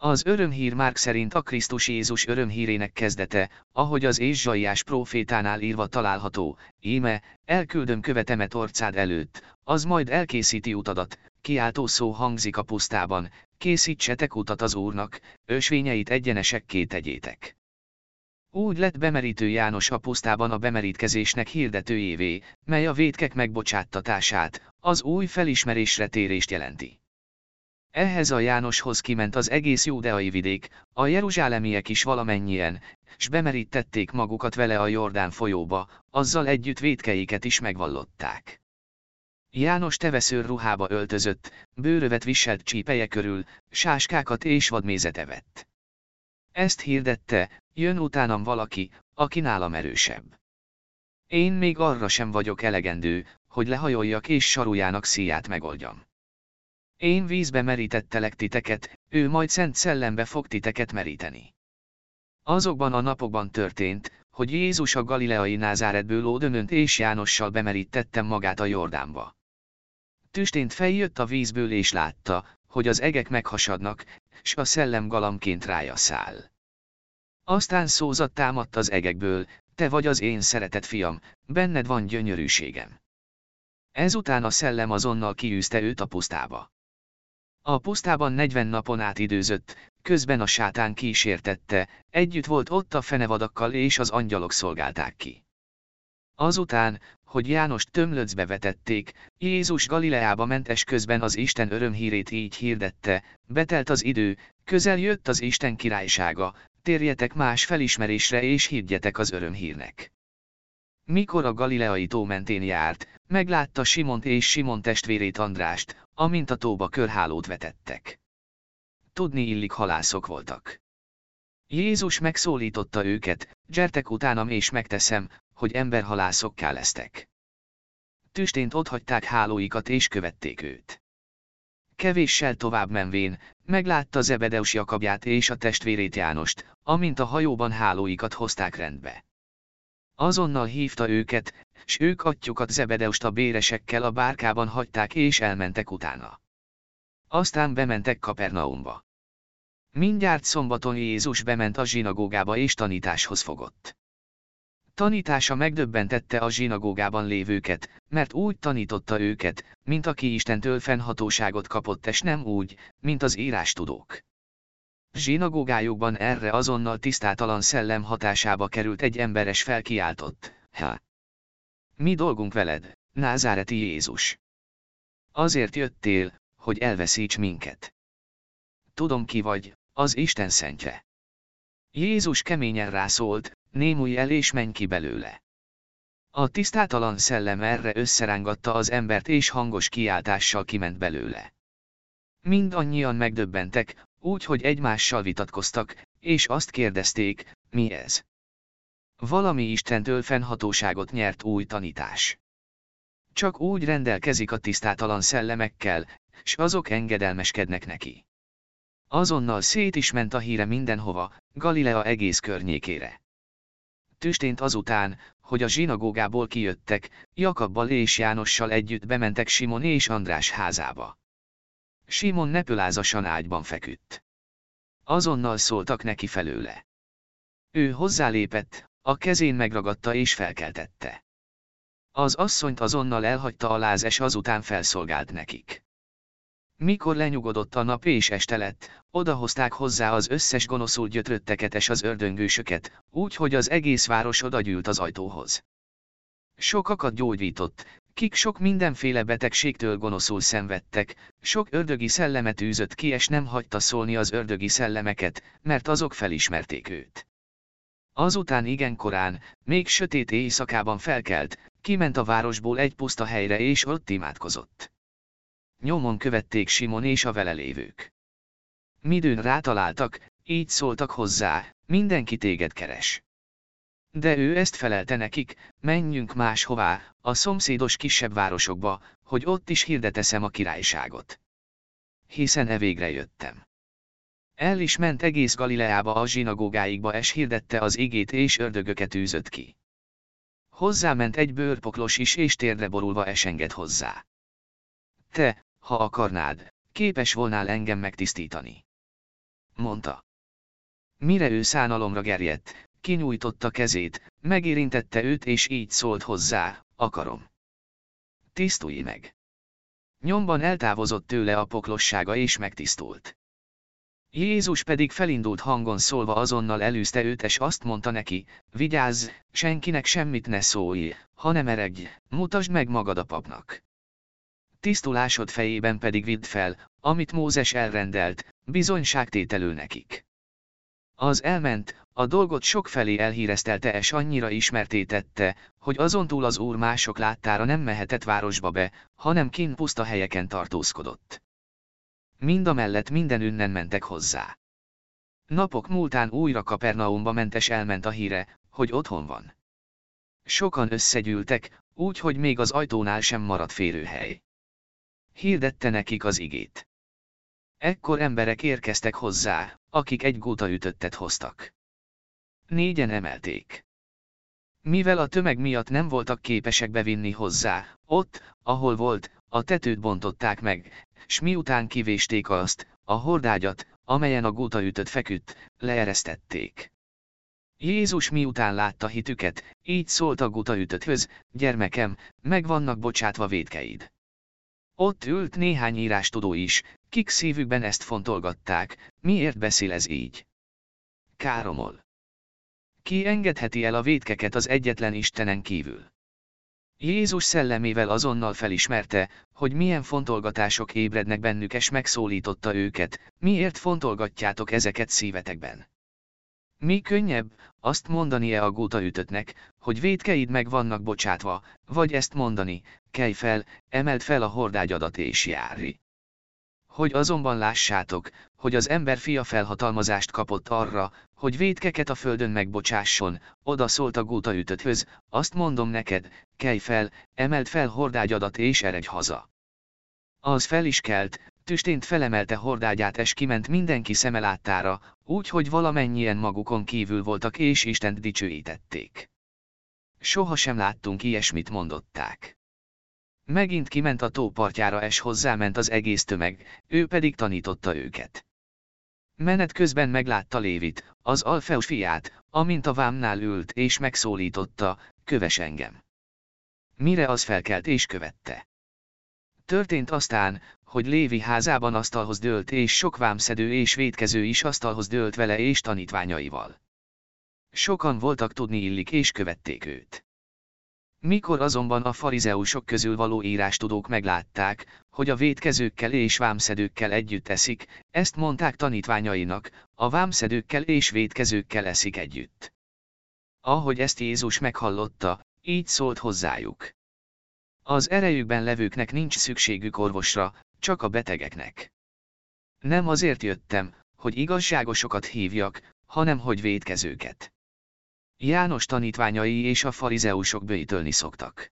Az örömhír Márk szerint a Krisztus Jézus örömhírének kezdete, ahogy az Ézsaiás profétánál írva található, íme, elküldöm követemet orcád előtt, az majd elkészíti utadat, kiáltó szó hangzik a pusztában, készítsetek utat az Úrnak, ösvényeit egyenesekké tegyétek. Úgy lett bemerítő János a pusztában a bemerítkezésnek hirdetőjévé, mely a vétkek megbocsáttatását, az új felismerésre térést jelenti. Ehhez a Jánoshoz kiment az egész júdeai vidék, a jeruzsálemiek is valamennyien, s bemerítették magukat vele a Jordán folyóba, azzal együtt vétkeiket is megvallották. János teveszőr ruhába öltözött, bőrövet viselt csípeje körül, sáskákat és vadmézet evett. Ezt hirdette, jön utánam valaki, aki nálam erősebb. Én még arra sem vagyok elegendő, hogy lehajoljak és sarujának szíját megoldjam. Én vízbe merítettelek titeket, ő majd szent szellembe fog titeket meríteni. Azokban a napokban történt, hogy Jézus a galileai názáretből ódönönt és Jánossal bemerítettem magát a Jordánba. Tüstént feljött a vízből és látta, hogy az egek meghasadnak, s a szellem galamként rája száll. Aztán szózat támadt az egekből, te vagy az én szeretett fiam, benned van gyönyörűségem. Ezután a szellem azonnal kiűzte őt a pusztába. A pusztában 40 napon át időzött, közben a sátán kísértette, együtt volt ott a fenevadakkal és az angyalok szolgálták ki. Azután, hogy Jánost tömlöcbe vetették, Jézus Galileába mentes közben az Isten örömhírét így hirdette, betelt az idő, közel jött az Isten királysága, térjetek más felismerésre és higgyetek az örömhírnek. Mikor a Galileai tó mentén járt, meglátta Simont és Simon testvérét Andrást, amint a tóba körhálót vetettek. Tudni illik halászok voltak. Jézus megszólította őket, gyertek utánam és megteszem, hogy emberhalászokká lesztek. Tüstént otthagyták hálóikat és követték őt. Kevéssel tovább menvén, meglátta Zebedeus Jakabját és a testvérét Jánost, amint a hajóban hálóikat hozták rendbe. Azonnal hívta őket, s ők atyukat Zebedeust a béresekkel a bárkában hagyták és elmentek utána. Aztán bementek Kapernaumba. Mindjárt szombaton Jézus bement a zsinagógába és tanításhoz fogott. Tanítása megdöbbentette a zsinagógában lévőket, mert úgy tanította őket, mint aki Istentől fennhatóságot kapott és nem úgy, mint az írástudók. Zsinagógájukban erre azonnal tisztátalan szellem hatásába került egy emberes felkiáltott, ha! Mi dolgunk veled, názáreti Jézus? Azért jöttél, hogy elveszíts minket. Tudom ki vagy, az Isten szentje. Jézus keményen rászólt, némulj el és menj ki belőle. A tisztátalan szellem erre összerángatta az embert és hangos kiáltással kiment belőle. Mind annyian megdöbbentek, úgy, hogy egymással vitatkoztak, és azt kérdezték, mi ez? Valami Istentől fennhatóságot nyert új tanítás. Csak úgy rendelkezik a tisztátalan szellemekkel, s azok engedelmeskednek neki. Azonnal szét is ment a híre mindenhova, Galilea egész környékére. Tüstént azután, hogy a zsinagógából kijöttek, Jakabbal és Jánossal együtt bementek Simon és András házába. Simon nepülázasan ágyban feküdt. Azonnal szóltak neki felőle. Ő hozzálépett, a kezén megragadta és felkeltette. Az asszonyt azonnal elhagyta a láz és azután felszolgált nekik. Mikor lenyugodott a nap és este lett, odahozták hozzá az összes gonoszul gyötrötteket és az ördöngősöket, úgy, hogy az egész város odagyűlt az ajtóhoz. Sokakat gyógyított, kik sok mindenféle betegségtől gonoszul szenvedtek, sok ördögi szellemet űzött ki és nem hagyta szólni az ördögi szellemeket, mert azok felismerték őt. Azután igen korán, még sötét éjszakában felkelt, kiment a városból egy puszta helyre és ott imádkozott. Nyomon követték Simon és a vele lévők. Midőn rátaláltak, így szóltak hozzá, mindenki téged keres. De ő ezt felelte nekik, menjünk máshová, a szomszédos kisebb városokba, hogy ott is hirdeteszem a királyságot. Hiszen e végre jöttem. El is ment egész Galileába a zsinagógáikba és hirdette az igét és ördögöket űzött ki. Hozzáment egy bőrpoklos is és térdre borulva esenged hozzá. Te, ha akarnád, képes volnál engem megtisztítani. mondta. Mire ő szánalomra gerjedt, kinyújtotta kezét, megérintette őt és így szólt hozzá, akarom. Tisztulj meg! Nyomban eltávozott tőle a poklossága és megtisztult. Jézus pedig felindult hangon szólva azonnal elűzte őt és azt mondta neki, vigyázz, senkinek semmit ne szólj, hanem eregj, mutasd meg magad a papnak. Tisztulásod fejében pedig vidd fel, amit Mózes elrendelt, bizonyságtételül nekik. Az elment, a dolgot sokfelé elhíreztelte és annyira ismertétette, hogy azontúl az úr mások láttára nem mehetett városba be, hanem kint puszta helyeken tartózkodott. Mind a mellett minden ünnen mentek hozzá. Napok múltán újra Kapernaumba mentes elment a híre, hogy otthon van. Sokan összegyűltek, úgy, hogy még az ajtónál sem maradt férőhely. Hirdette nekik az igét. Ekkor emberek érkeztek hozzá, akik egy góta ütöttet hoztak. Négyen emelték. Mivel a tömeg miatt nem voltak képesek bevinni hozzá, ott, ahol volt, a tetőt bontották meg, s miután kivésték azt, a hordágyat, amelyen a góta ütött feküdt, leeresztették. Jézus miután látta hitüket, így szólt a góta ütötthöz, gyermekem, meg vannak bocsátva védkeid. Ott ült néhány írástudó is, kik szívükben ezt fontolgatták, miért beszél ez így. Káromol. Ki engedheti el a védkeket az egyetlen Istenen kívül? Jézus szellemével azonnal felismerte, hogy milyen fontolgatások ébrednek bennük és megszólította őket, miért fontolgatjátok ezeket szívetekben. Mi könnyebb, azt mondani-e a góta ütöttnek, hogy védkeid meg vannak bocsátva, vagy ezt mondani, kelj fel, emeld fel a hordágyadat és járj. Hogy azonban lássátok, hogy az ember fia felhatalmazást kapott arra, hogy védkeket a földön megbocsásson, oda szólt a góta ütötthöz, azt mondom neked, kelj fel, emeld fel hordágyadat és eredj haza. Az fel is kelt, tüstént felemelte hordágyát és kiment mindenki szemeláttára, úgy hogy valamennyien magukon kívül voltak és Istent dicsőítették. Soha sem láttunk ilyesmit mondották. Megint kiment a tópartjára és hozzáment az egész tömeg, ő pedig tanította őket. Menet közben meglátta Lévit, az Alfeus fiát, amint a vámnál ült és megszólította, köves engem. Mire az felkelt és követte. Történt aztán, hogy Lévi házában asztalhoz dőlt és sok vámszedő és védkező is asztalhoz dőlt vele és tanítványaival. Sokan voltak tudni illik és követték őt. Mikor azonban a farizeusok közül való írástudók meglátták, hogy a védkezőkkel és vámszedőkkel együtt eszik, ezt mondták tanítványainak, a vámszedőkkel és védkezőkkel eszik együtt. Ahogy ezt Jézus meghallotta, így szólt hozzájuk. Az erejükben levőknek nincs szükségük orvosra, csak a betegeknek. Nem azért jöttem, hogy igazságosokat hívjak, hanem hogy védkezőket. János tanítványai és a farizeusok bőjtölni szoktak.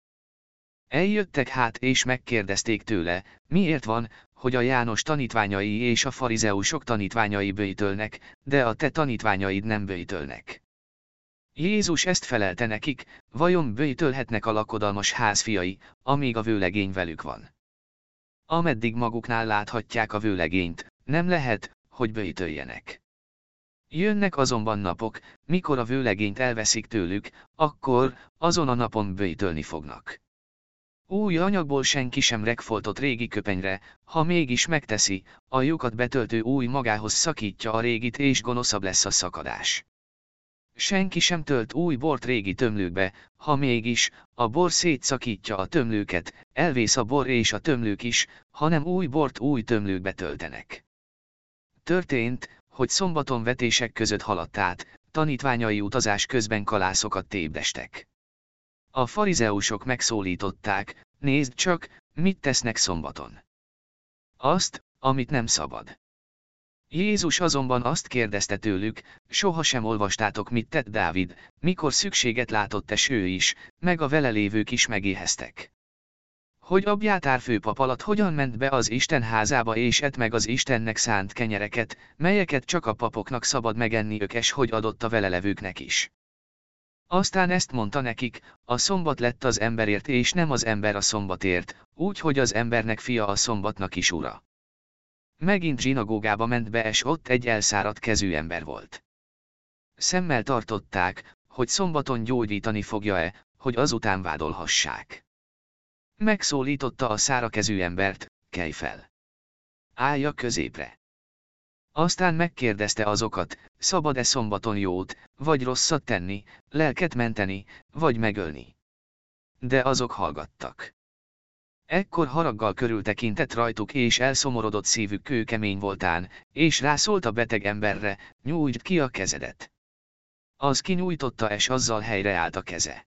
Eljöttek hát és megkérdezték tőle, miért van, hogy a János tanítványai és a farizeusok tanítványai bőjtölnek, de a te tanítványaid nem bőjtölnek. Jézus ezt felelte nekik, vajon bőjtölhetnek a lakodalmas házfiai, amíg a vőlegény velük van. Ameddig maguknál láthatják a vőlegényt, nem lehet, hogy bőjtöljenek. Jönnek azonban napok, mikor a vőlegényt elveszik tőlük, akkor, azon a napon bőjtölni fognak. Új anyagból senki sem regfoltott régi köpenyre, ha mégis megteszi, a lyukat betöltő új magához szakítja a régit és gonoszabb lesz a szakadás. Senki sem tölt új bort régi tömlőkbe, ha mégis, a bor szétszakítja a tömlőket, elvész a bor és a tömlők is, hanem új bort új tömlőkbe töltenek. Történt, hogy szombaton vetések között haladt át, tanítványai utazás közben kalászokat tévdestek. A farizeusok megszólították, nézd csak, mit tesznek szombaton. Azt, amit nem szabad. Jézus azonban azt kérdezte tőlük, sohasem olvastátok mit tett Dávid, mikor szükséget látott es ő is, meg a vele lévők is megéheztek hogy Abjátár főpap alatt hogyan ment be az Isten házába és et meg az Istennek szánt kenyereket, melyeket csak a papoknak szabad megenni és hogy adott a velelevőknek is. Aztán ezt mondta nekik, a szombat lett az emberért és nem az ember a szombatért, úgy hogy az embernek fia a szombatnak is ura. Megint zsinagógába ment be és ott egy elszáradt kezű ember volt. Szemmel tartották, hogy szombaton gyógyítani fogja-e, hogy azután vádolhassák. Megszólította a szárakezű embert, kelj fel. Állja középre. Aztán megkérdezte azokat, szabad-e szombaton jót, vagy rosszat tenni, lelket menteni, vagy megölni. De azok hallgattak. Ekkor haraggal körültekintett rajtuk és elszomorodott szívük kőkemény voltán, és rászólt a beteg emberre, nyújtsd ki a kezedet. Az kinyújtotta és azzal helyreállt a keze.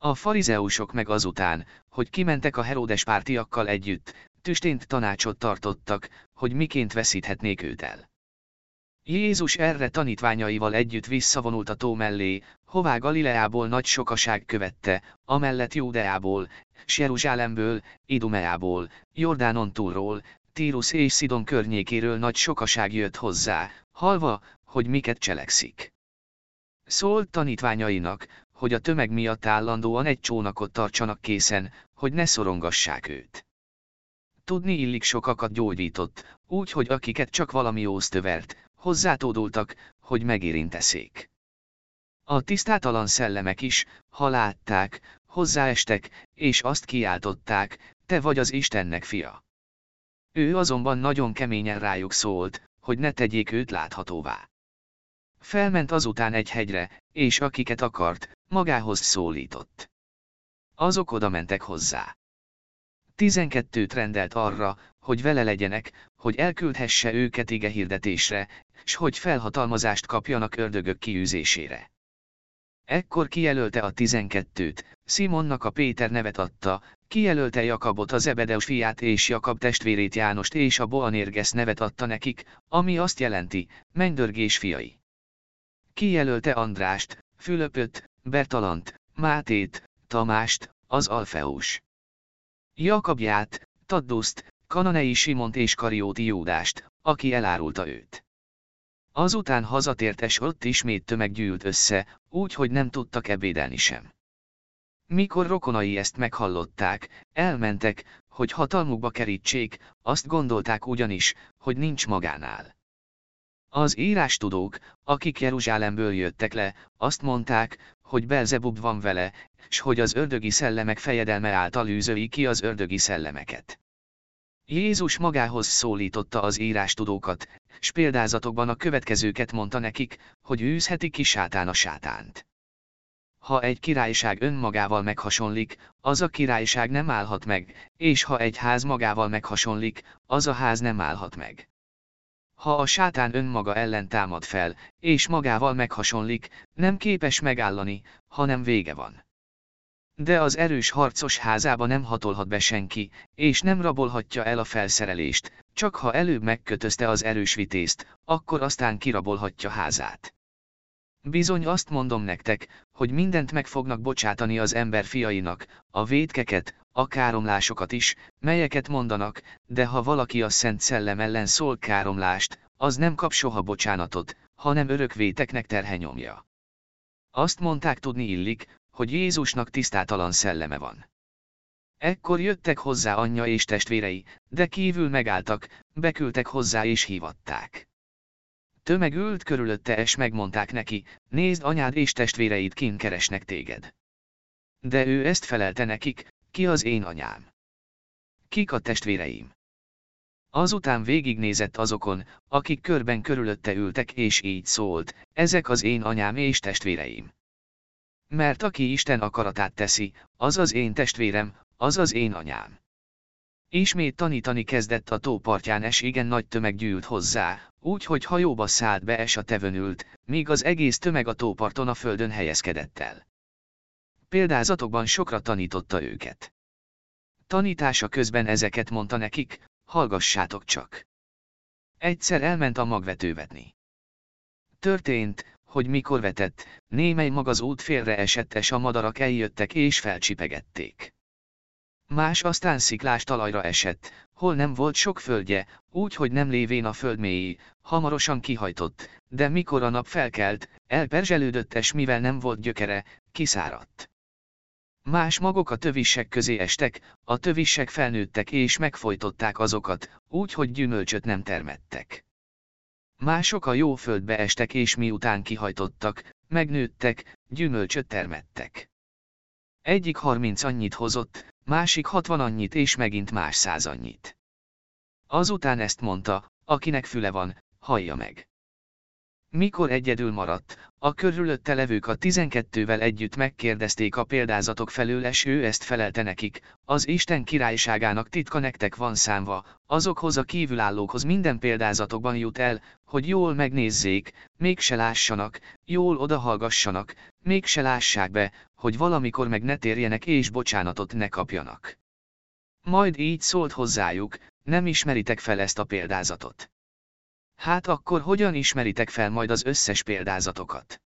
A farizeusok meg azután, hogy kimentek a Heródes pártiakkal együtt, tüstént tanácsot tartottak, hogy miként veszíthetnék őt el. Jézus erre tanítványaival együtt visszavonult a tó mellé, hová Galileából nagy sokaság követte, amellett Júdeából, Jeruzsálemből, Idumeából, Jordánon túlról, Tírus és Szidon környékéről nagy sokaság jött hozzá, halva, hogy miket cselekszik. Szólt tanítványainak, hogy a tömeg miatt állandóan egy csónakot tartsanak készen, hogy ne szorongassák őt. Tudni illik sokakat gyógyított, úgy, hogy akiket csak valami óztövert, hozzátódultak, hogy megérinteszék. A tisztátalan szellemek is, ha látták, hozzáestek, és azt kiáltották, te vagy az Istennek fia. Ő azonban nagyon keményen rájuk szólt, hogy ne tegyék őt láthatóvá. Felment azután egy hegyre, és akiket akart, magához szólított. Azok oda mentek hozzá. Tizenkettőt rendelt arra, hogy vele legyenek, hogy elküldhesse őket ige hirdetésre, s hogy felhatalmazást kapjanak ördögök kiűzésére. Ekkor kijelölte a tizenkettőt, Simonnak a Péter nevet adta, kijelölte Jakabot az Ebedeus fiát és Jakab testvérét Jánost és a Boanerges nevet adta nekik, ami azt jelenti, mennydörgés fiai. Kijelölte Andrást, Fülöpöt, Bertalant, Mátét, Tamást, az Alfeus. Jakabját, Tadduszt, Kananei Simont és Karióti Jódást, aki elárulta őt. Azután hazatért és ott ismét tömeg gyűlt össze, úgy, hogy nem tudtak ebédelni sem. Mikor rokonai ezt meghallották, elmentek, hogy hatalmukba kerítsék, azt gondolták ugyanis, hogy nincs magánál. Az írástudók, akik Jeruzsálemből jöttek le, azt mondták, hogy Belzebub van vele, s hogy az ördögi szellemek fejedelme által űzöli ki az ördögi szellemeket. Jézus magához szólította az írástudókat, s példázatokban a következőket mondta nekik, hogy űzheti ki sátán a sátánt. Ha egy királyság önmagával meghasonlik, az a királyság nem állhat meg, és ha egy ház magával meghasonlik, az a ház nem állhat meg. Ha a sátán önmaga ellen támad fel, és magával meghasonlik, nem képes megállani, hanem vége van. De az erős harcos házába nem hatolhat be senki, és nem rabolhatja el a felszerelést, csak ha előbb megkötözte az erős vitézt, akkor aztán kirabolhatja házát. Bizony azt mondom nektek, hogy mindent meg fognak bocsátani az ember fiainak, a védkeket, a káromlásokat is, melyeket mondanak, de ha valaki a Szent Szellem ellen szól káromlást, az nem kap soha bocsánatot, hanem örökvéteknek terhenyomja. Azt mondták tudni illik, hogy Jézusnak tisztátalan szelleme van. Ekkor jöttek hozzá anyja és testvérei, de kívül megálltak, beküldtek hozzá és hívatták. Tömeg ült körülötte és megmondták neki, nézd anyád és testvéreid kin keresnek téged. De ő ezt felelte nekik, ki az én anyám? Kik a testvéreim? Azután végignézett azokon, akik körben körülötte ültek és így szólt, ezek az én anyám és testvéreim. Mert aki Isten akaratát teszi, az az én testvérem, az az én anyám. Ismét tanítani kezdett a tópartján és igen nagy tömeg gyűlt hozzá, úgy hogy hajóba szállt be és a tevön ült, míg az egész tömeg a tóparton a földön helyezkedett el. Példázatokban sokra tanította őket. Tanítása közben ezeket mondta nekik, hallgassátok csak. Egyszer elment a magvetővetni. Történt, hogy mikor vetett, némely mag az út félre esett és a madarak eljöttek és felcsipegették. Más aztán sziklás talajra esett, hol nem volt sok földje, úgy, hogy nem lévén a föld mélyé, hamarosan kihajtott, de mikor a nap felkelt, elperzselődött és mivel nem volt gyökere, kiszáradt. Más magok a tövissek közé estek, a tövissek felnőttek és megfojtották azokat, úgy, hogy gyümölcsöt nem termettek. Mások a jó földbe estek és miután kihajtottak, megnőttek, gyümölcsöt termettek. Egyik harminc annyit hozott, másik hatvan annyit és megint más száz annyit. Azután ezt mondta, akinek füle van, hallja meg. Mikor egyedül maradt, a körülötte levők a tizenkettővel együtt megkérdezték a példázatok felől és ő ezt felelte nekik, az Isten királyságának titka nektek van számva, azokhoz a kívülállókhoz minden példázatokban jut el, hogy jól megnézzék, mégse lássanak, jól odahallgassanak, mégse lássák be, hogy valamikor meg ne térjenek és bocsánatot ne kapjanak. Majd így szólt hozzájuk, nem ismeritek fel ezt a példázatot. Hát akkor hogyan ismeritek fel majd az összes példázatokat?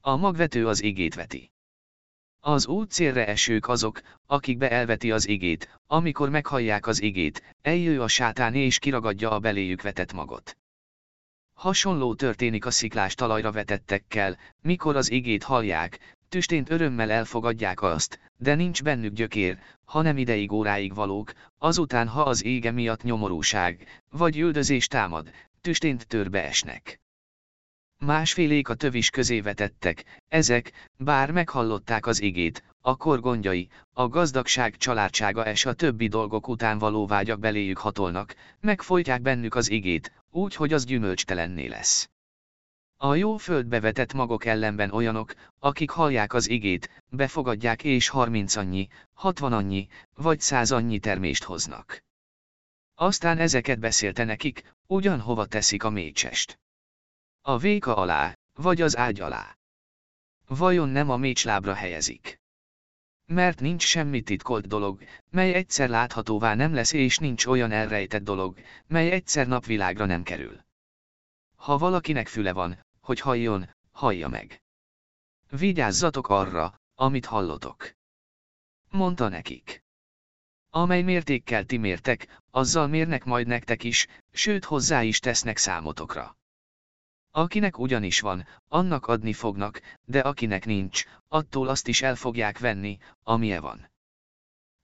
A magvető az igét veti. Az útcélre esők azok, akikbe elveti az igét, amikor meghallják az igét, eljő a sátán és kiragadja a beléjük vetett magot. Hasonló történik a sziklás talajra vetettekkel, mikor az igét hallják, tüstént örömmel elfogadják azt, de nincs bennük gyökér, hanem ideig óráig valók, azután ha az ége miatt nyomorúság, vagy üldözés támad, tüstént törbe esnek. Másfélék a tövis közé vetettek, ezek, bár meghallották az igét, akkor gondjai, a gazdagság családsága és a többi dolgok után való vágyak beléjük hatolnak, megfolytják bennük az igét, úgy, hogy az gyümölcstelenné lesz. A jó földbe vetett magok ellenben olyanok, akik hallják az igét, befogadják és harminc annyi, hatvan annyi, vagy száz annyi termést hoznak. Aztán ezeket beszélte nekik, ugyanhova teszik a mécsest. A véka alá, vagy az ágy alá. Vajon nem a mécslábra helyezik? Mert nincs semmi titkolt dolog, mely egyszer láthatóvá nem lesz és nincs olyan elrejtett dolog, mely egyszer napvilágra nem kerül. Ha valakinek füle van, hogy halljon, hallja meg. Vigyázzatok arra, amit hallotok. Mondta nekik. Amely mértékkel ti mértek, azzal mérnek majd nektek is, sőt hozzá is tesznek számotokra. Akinek ugyanis van, annak adni fognak, de akinek nincs, attól azt is el fogják venni, amie van.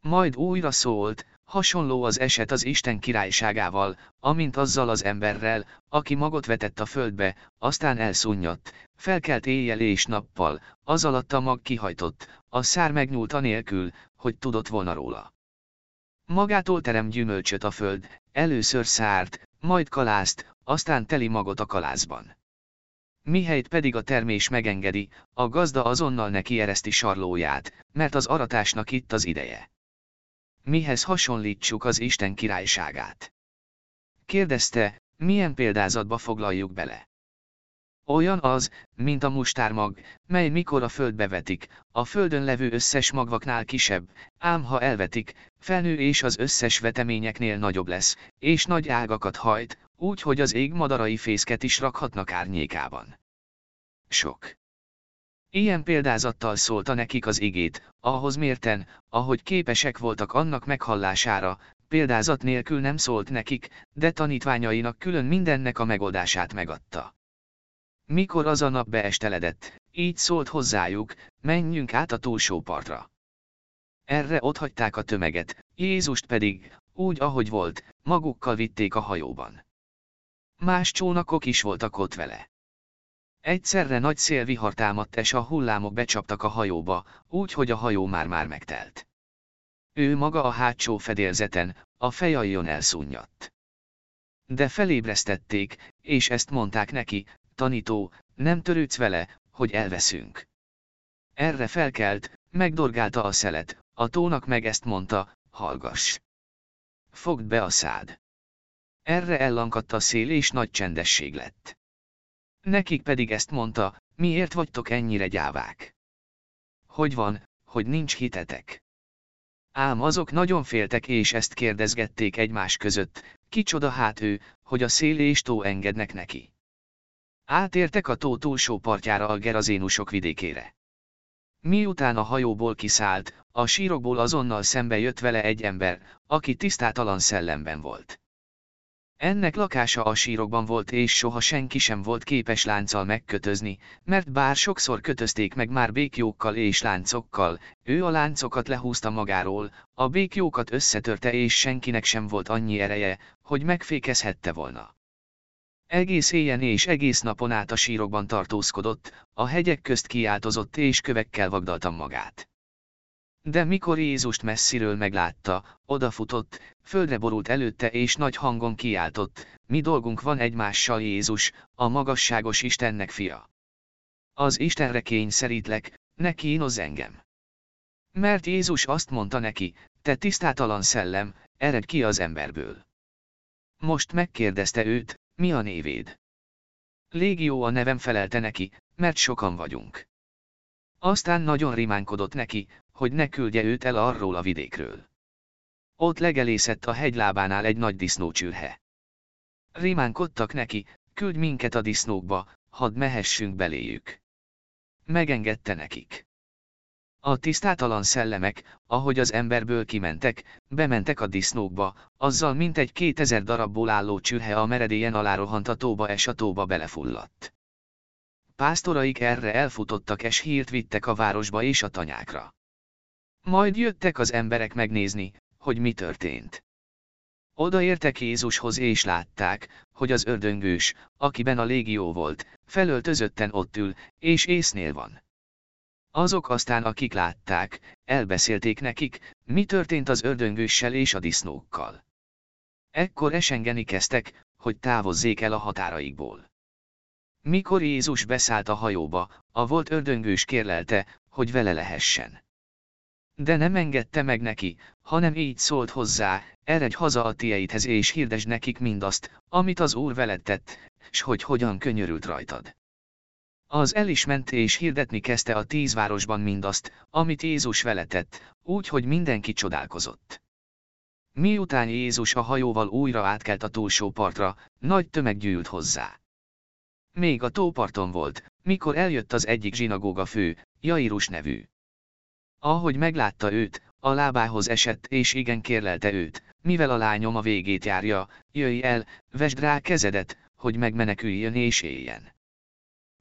Majd újra szólt, hasonló az eset az Isten királyságával, amint azzal az emberrel, aki magot vetett a földbe, aztán elszúnyadt, felkelt éjjel és nappal, az alatt a mag kihajtott, a szár megnyúlt anélkül, hogy tudott volna róla. Magától terem gyümölcsöt a föld, először szárt, majd kalászt, aztán teli magot a kalászban. Mihelyt pedig a termés megengedi, a gazda azonnal neki ereszti sarlóját, mert az aratásnak itt az ideje. Mihez hasonlítsuk az Isten királyságát? Kérdezte, milyen példázatba foglaljuk bele. Olyan az, mint a mustármag, mely mikor a földbe vetik, a földön levő összes magvaknál kisebb, ám ha elvetik, felnő és az összes veteményeknél nagyobb lesz, és nagy ágakat hajt, úgy, hogy az ég madarai fészket is rakhatnak árnyékában. Sok. Ilyen példázattal szólta nekik az igét, ahhoz mérten, ahogy képesek voltak annak meghallására, példázat nélkül nem szólt nekik, de tanítványainak külön mindennek a megoldását megadta. Mikor az a nap beesteledett, így szólt hozzájuk, menjünk át a túlsó partra. Erre otthagyták a tömeget, Jézust pedig, úgy ahogy volt, magukkal vitték a hajóban. Más csónakok is voltak ott vele. Egyszerre nagy szélvihar támadt és a hullámok becsaptak a hajóba, úgy hogy a hajó már-már megtelt. Ő maga a hátsó fedélzeten, a fejajjon elszúnyadt. De felébresztették, és ezt mondták neki, tanító, nem törődsz vele, hogy elveszünk. Erre felkelt, megdorgálta a szelet, a tónak meg ezt mondta, hallgass. Fogd be a szád. Erre ellankadt a szél és nagy csendesség lett. Nekik pedig ezt mondta, miért vagytok ennyire gyávák? Hogy van, hogy nincs hitetek? Ám azok nagyon féltek és ezt kérdezgették egymás között, kicsoda hát ő, hogy a szél és tó engednek neki. Átértek a tó túlsó partjára a gerazénusok vidékére. Miután a hajóból kiszállt, a sírokból azonnal szembe jött vele egy ember, aki tisztátalan szellemben volt. Ennek lakása a sírokban volt és soha senki sem volt képes lánccal megkötözni, mert bár sokszor kötözték meg már békjókkal és láncokkal, ő a láncokat lehúzta magáról, a békjókat összetörte és senkinek sem volt annyi ereje, hogy megfékezhette volna. Egész éjjel és egész napon át a sírokban tartózkodott, a hegyek közt kiáltozott és kövekkel vagdaltam magát. De mikor Jézust messziről meglátta, odafutott, földre borult előtte és nagy hangon kiáltott, mi dolgunk van egymással Jézus, a magasságos Istennek fia. Az Istenre kényszerítlek, ne kínoz engem. Mert Jézus azt mondta neki, te tisztátalan szellem, ered ki az emberből. Most megkérdezte őt, mi a névéd? Légió a nevem felelte neki, mert sokan vagyunk. Aztán nagyon rimánkodott neki, hogy ne küldje őt el arról a vidékről. Ott legelészett a hegylábánál egy nagy disznócsürhe. Rimánkodtak neki, küldj minket a disznókba, hadd mehessünk beléjük. Megengedte nekik. A tisztátalan szellemek, ahogy az emberből kimentek, bementek a disznókba, azzal mintegy kétezer darabból álló csürhe a meredélyen alárohant a tóba és a tóba belefulladt. Pásztoraik erre elfutottak és hírt vittek a városba és a tanyákra. Majd jöttek az emberek megnézni, hogy mi történt. Odaértek Jézushoz és látták, hogy az ördöngős, akiben a légió volt, felöltözötten ott ül, és észnél van. Azok aztán akik látták, elbeszélték nekik, mi történt az ördöngőssel és a disznókkal. Ekkor esengeni kezdtek, hogy távozzék el a határaikból. Mikor Jézus beszállt a hajóba, a volt ördöngős kérlelte, hogy vele lehessen. De nem engedte meg neki, hanem így szólt hozzá, eredj haza a tieidhez és hirdesd nekik mindazt, amit az Úr veled tett, s hogy hogyan könyörült rajtad. Az el is ment és hirdetni kezdte a tíz városban mindazt, amit Jézus vele tett, úgy, hogy mindenki csodálkozott. Miután Jézus a hajóval újra átkelt a túlsó partra, nagy tömeg gyűlt hozzá. Még a tóparton volt, mikor eljött az egyik zsinagóga fő, Jairus nevű. Ahogy meglátta őt, a lábához esett és igen kérlelte őt, mivel a lányom a végét járja, jöjj el, vesd rá kezedet, hogy megmeneküljön és éljen.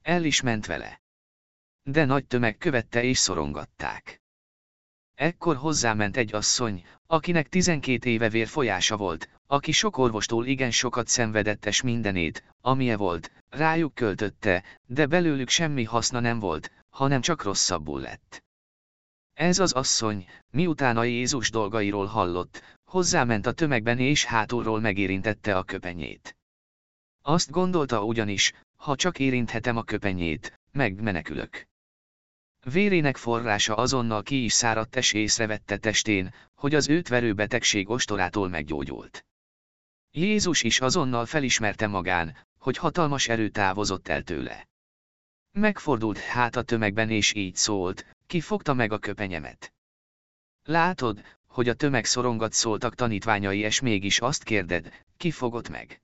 El is ment vele. De nagy tömeg követte és szorongatták. Ekkor hozzáment egy asszony, akinek tizenkét éve vérfolyása volt, aki sok orvostól igen sokat szenvedettes mindenét, amilyen volt, rájuk költötte, de belőlük semmi haszna nem volt, hanem csak rosszabbul lett. Ez az asszony, miután a Jézus dolgairól hallott, hozzáment a tömegben és hátulról megérintette a köpenyét. Azt gondolta ugyanis, ha csak érinthetem a köpenyét, megmenekülök. Vérének forrása azonnal ki is száradt és észrevette testén, hogy az őt verő betegség ostorától meggyógyult. Jézus is azonnal felismerte magán, hogy hatalmas erő távozott el tőle. Megfordult hát a tömegben és így szólt, ki fogta meg a köpenyemet. Látod, hogy a tömeg szorongat szóltak tanítványai és mégis azt kérded, ki fogott meg.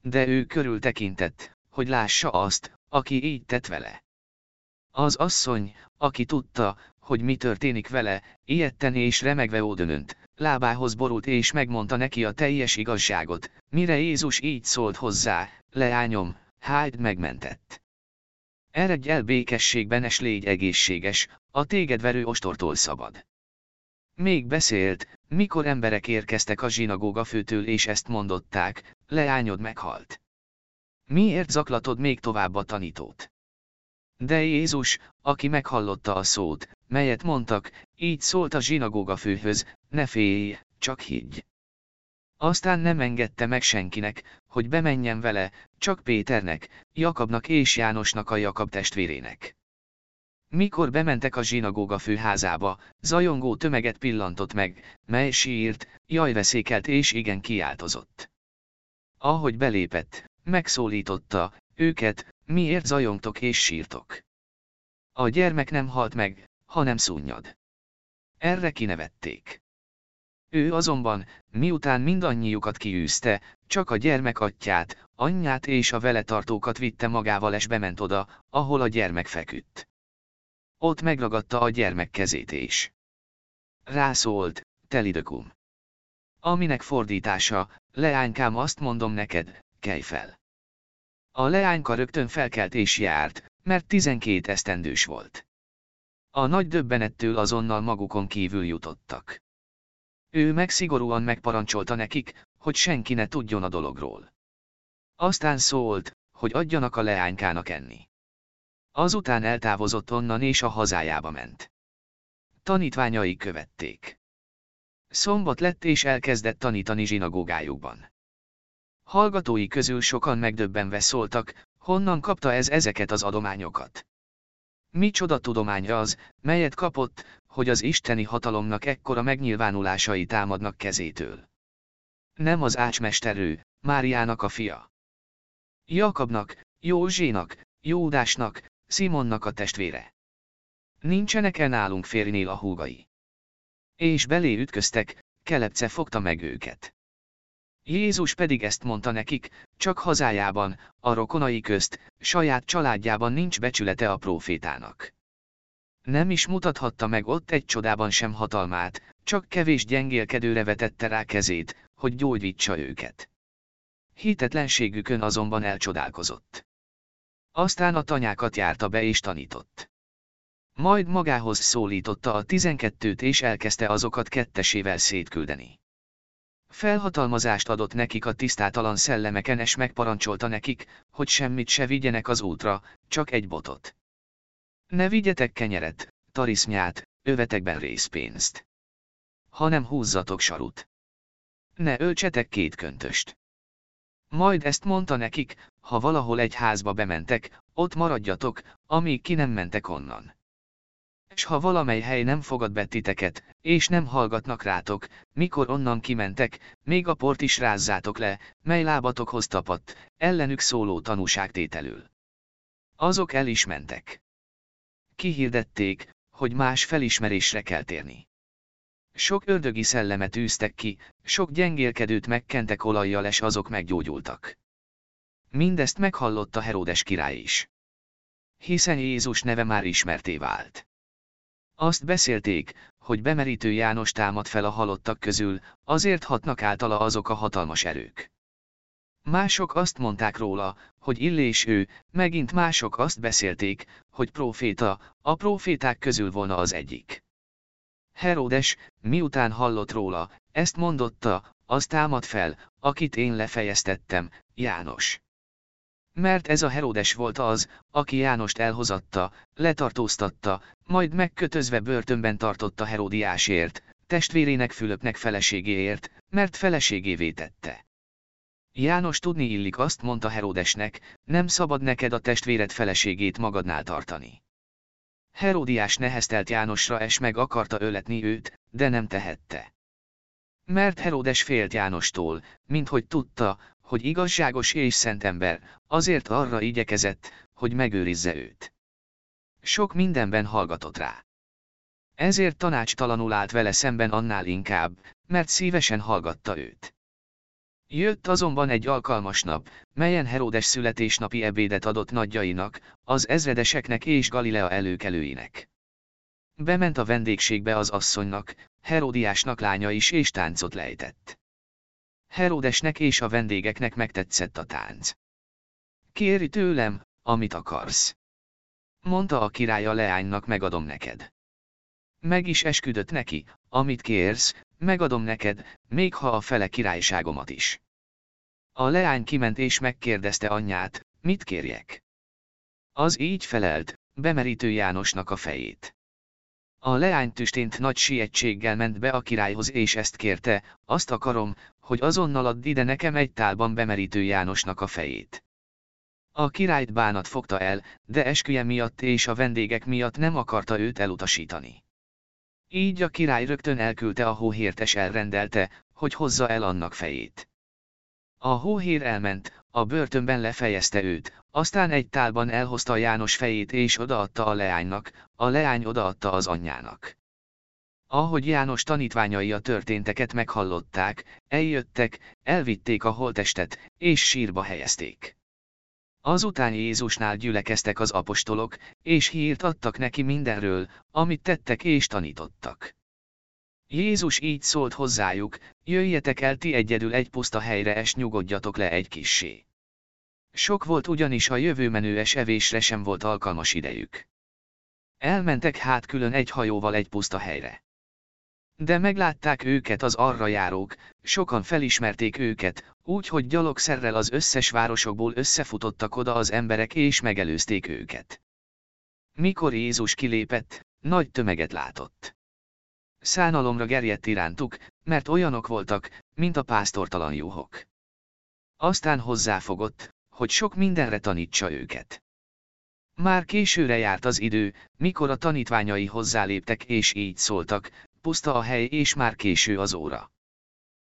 De ő körül tekintett, hogy lássa azt, aki így tett vele. Az asszony, aki tudta, hogy mi történik vele, ilyetten és remegve ódönönt, lábához borult és megmondta neki a teljes igazságot, mire Jézus így szólt hozzá, leányom, hájd megmentett. Eredj el békességben és légy egészséges, a téged verő ostortól szabad. Még beszélt, mikor emberek érkeztek a zsinagóga főtől és ezt mondották, leányod meghalt. Miért zaklatod még tovább a tanítót? De Jézus, aki meghallotta a szót, melyet mondtak, így szólt a zsinagóga főhöz, ne félj, csak higgy. Aztán nem engedte meg senkinek, hogy bemenjen vele, csak Péternek, Jakabnak és Jánosnak a Jakab testvérének. Mikor bementek a zsinagóga főházába, zajongó tömeget pillantott meg, mely sírt, jajveszékelt és igen kiáltozott. Ahogy belépett, megszólította, őket, miért zajongtok és sírtok? A gyermek nem halt meg, hanem szúnyad. Erre kinevették. Ő azonban, miután mindannyiukat kiűzte, csak a gyermek atyát, anyját és a vele tartókat vitte magával és bement oda, ahol a gyermek feküdt. Ott megragadta a gyermek kezét és rászólt, telidökum. Aminek fordítása, leánykám azt mondom neked, kelj fel. A leányka rögtön felkelt és járt, mert tizenkét esztendős volt. A nagy döbbenettől azonnal magukon kívül jutottak. Ő meg szigorúan megparancsolta nekik, hogy senki ne tudjon a dologról. Aztán szólt, hogy adjanak a leánykának enni. Azután eltávozott onnan és a hazájába ment. Tanítványai követték. Szombat lett és elkezdett tanítani zsinagógájukban. Hallgatói közül sokan megdöbbenve szóltak, honnan kapta ez ezeket az adományokat. Micsoda tudomány az, melyet kapott, hogy az isteni hatalomnak ekkora megnyilvánulásai támadnak kezétől. Nem az ácsmesterő, Máriának a fia. Jakabnak, Józsénak, Jódásnak, Simonnak a testvére. Nincsenek-e nálunk férjnél a húgai? És belé ütköztek, Kelepce fogta meg őket. Jézus pedig ezt mondta nekik, csak hazájában, a rokonai közt, saját családjában nincs becsülete a profétának. Nem is mutathatta meg ott egy csodában sem hatalmát, csak kevés gyengélkedőre vetette rá kezét, hogy gyógyítsa őket. Hitetlenségükön azonban elcsodálkozott. Aztán a tanyákat járta be és tanított. Majd magához szólította a tizenkettőt és elkezdte azokat kettesével szétküldeni. Felhatalmazást adott nekik a tisztátalan szellemeken és megparancsolta nekik, hogy semmit se vigyenek az útra, csak egy botot. Ne vigyetek kenyeret, tarisznyát, övetekben részpénzt. Hanem húzzatok sarut. Ne öltsetek két köntöst. Majd ezt mondta nekik, ha valahol egy házba bementek, ott maradjatok, amíg ki nem mentek onnan. És ha valamely hely nem fogad be titeket, és nem hallgatnak rátok, mikor onnan kimentek, még a port is rázzátok le, mely lábatokhoz tapadt, ellenük szóló tanúságtételül. Azok el is mentek. Kihirdették, hogy más felismerésre kell térni. Sok ördögi szellemet űztek ki, sok gyengélkedőt megkentek olajjal és azok meggyógyultak. Mindezt meghallotta Heródes király is. Hiszen Jézus neve már ismerté vált. Azt beszélték, hogy bemerítő János támad fel a halottak közül, azért hatnak általa azok a hatalmas erők. Mások azt mondták róla, hogy illés ő, megint mások azt beszélték, hogy proféta, a proféták közül volna az egyik. Herodes, miután hallott róla, ezt mondotta, az támad fel, akit én lefejeztettem, János. Mert ez a Herodes volt az, aki Jánost elhozatta, letartóztatta, majd megkötözve börtönben tartotta Herodiásért, testvérének Fülöpnek feleségéért, mert feleségévé tette. János tudni illik azt mondta Herodesnek, nem szabad neked a testvéred feleségét magadnál tartani. Herodiás neheztelt Jánosra és meg akarta öletni őt, de nem tehette. Mert Herodes félt Jánostól, minthogy tudta, hogy igazságos és szent ember, azért arra igyekezett, hogy megőrizze őt. Sok mindenben hallgatott rá. Ezért tanácstalanul állt vele szemben annál inkább, mert szívesen hallgatta őt. Jött azonban egy alkalmas nap, melyen Herodes születésnapi ebédet adott nagyjainak, az ezredeseknek és Galilea előkelőinek. Bement a vendégségbe az asszonynak, Herodiásnak lánya is és táncot lejtett. Herodesnek és a vendégeknek megtetszett a tánc. Kéri tőlem, amit akarsz. Mondta a király a leánynak megadom neked. Meg is esküdött neki, amit kérsz, megadom neked, még ha a fele királyságomat is. A leány kiment és megkérdezte anyját, mit kérjek. Az így felelt, bemerítő Jánosnak a fejét. A leány tüstént nagy sietséggel ment be a királyhoz és ezt kérte, azt akarom, hogy azonnal add ide nekem egy tálban bemerítő Jánosnak a fejét. A királyt bánat fogta el, de esküje miatt és a vendégek miatt nem akarta őt elutasítani. Így a király rögtön elküldte a hóhértes elrendelte, hogy hozza el annak fejét. A hóhér elment, a börtönben lefejezte őt, aztán egy tálban elhozta János fejét és odaadta a leánynak, a leány odaadta az anyjának. Ahogy János tanítványai a történteket meghallották, eljöttek, elvitték a holtestet, és sírba helyezték. Azután Jézusnál gyülekeztek az apostolok, és hírt adtak neki mindenről, amit tettek és tanítottak. Jézus így szólt hozzájuk, jöjjetek el ti egyedül egy puszta helyre és nyugodjatok le egy kissé. Sok volt ugyanis a jövőmenőes evésre sem volt alkalmas idejük. Elmentek hát külön egy hajóval egy puszta helyre. De meglátták őket az arra járók, sokan felismerték őket, úgy, hogy gyalogszerrel az összes városokból összefutottak oda az emberek és megelőzték őket. Mikor Jézus kilépett, nagy tömeget látott. Szánalomra gerjedt irántuk, mert olyanok voltak, mint a pásztortalan juhok. Aztán hozzáfogott, hogy sok mindenre tanítsa őket. Már későre járt az idő, mikor a tanítványai hozzáléptek és így szóltak, puszta a hely és már késő az óra.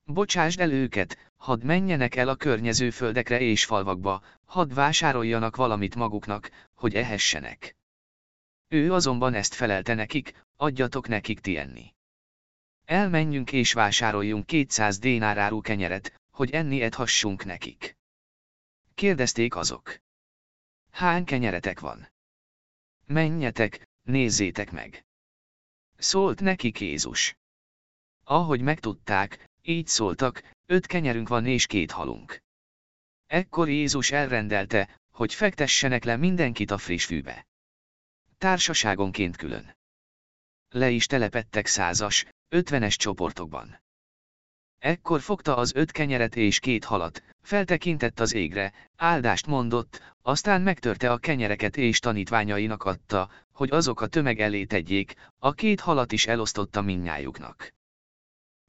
Bocsásd el őket, hadd menjenek el a környező földekre és falvakba, hadd vásároljanak valamit maguknak, hogy ehessenek. Ő azonban ezt felelte nekik, adjatok nekik ti enni. Elmenjünk és vásároljunk 200 dénáráru kenyeret, hogy enni edhassunk nekik. Kérdezték azok. Hány kenyeretek van? Menjetek, nézzétek meg. Szólt neki Jézus. Ahogy megtudták, így szóltak, öt kenyerünk van és két halunk. Ekkor Jézus elrendelte, hogy fektessenek le mindenkit a friss fűbe. Társaságonként külön. Le is telepettek százas, ötvenes csoportokban. Ekkor fogta az öt kenyeret és két halat, feltekintett az égre, áldást mondott, aztán megtörte a kenyereket és tanítványainak adta, hogy azok a tömeg elé tegyék, a két halat is elosztotta minnyájuknak.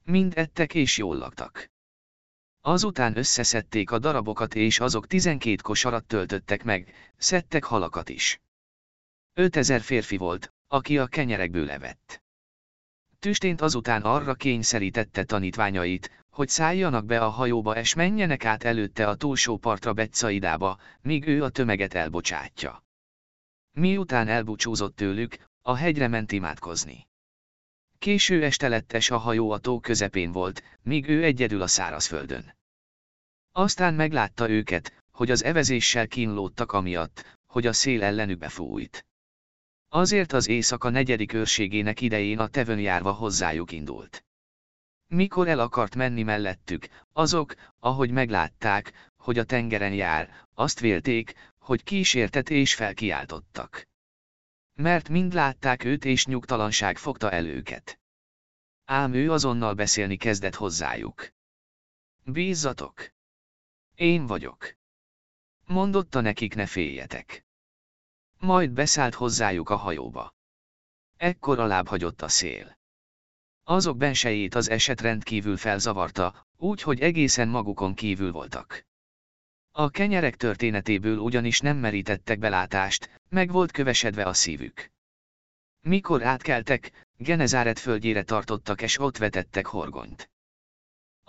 Mind ettek és jól laktak. Azután összeszedték a darabokat és azok tizenkét kosarat töltöttek meg, szedtek halakat is. Ötezer férfi volt, aki a kenyerekből levett. Tüstént azután arra kényszerítette tanítványait, hogy szálljanak be a hajóba és menjenek át előtte a túlsó partra Betszaidába, míg ő a tömeget elbocsátja. Miután elbúcsúzott tőlük, a hegyre ment imádkozni. Késő este lettes a hajó a tó közepén volt, míg ő egyedül a szárazföldön. Aztán meglátta őket, hogy az evezéssel kínlódtak amiatt, hogy a szél ellenük befújt. Azért az éjszaka negyedik őrségének idején a tevön járva hozzájuk indult. Mikor el akart menni mellettük, azok, ahogy meglátták, hogy a tengeren jár, azt vélték, hogy kísértet és felkiáltottak. Mert mind látták őt és nyugtalanság fogta el őket. Ám ő azonnal beszélni kezdett hozzájuk. Bízzatok! Én vagyok. Mondotta nekik ne féljetek. Majd beszállt hozzájuk a hajóba. Ekkor alább hagyott a szél. Azok bensejét az eset rendkívül felzavarta, úgy, hogy egészen magukon kívül voltak. A kenyerek történetéből ugyanis nem merítettek belátást, meg volt kövesedve a szívük. Mikor átkeltek, Genezáret földjére tartottak és ott vetettek horgonyt.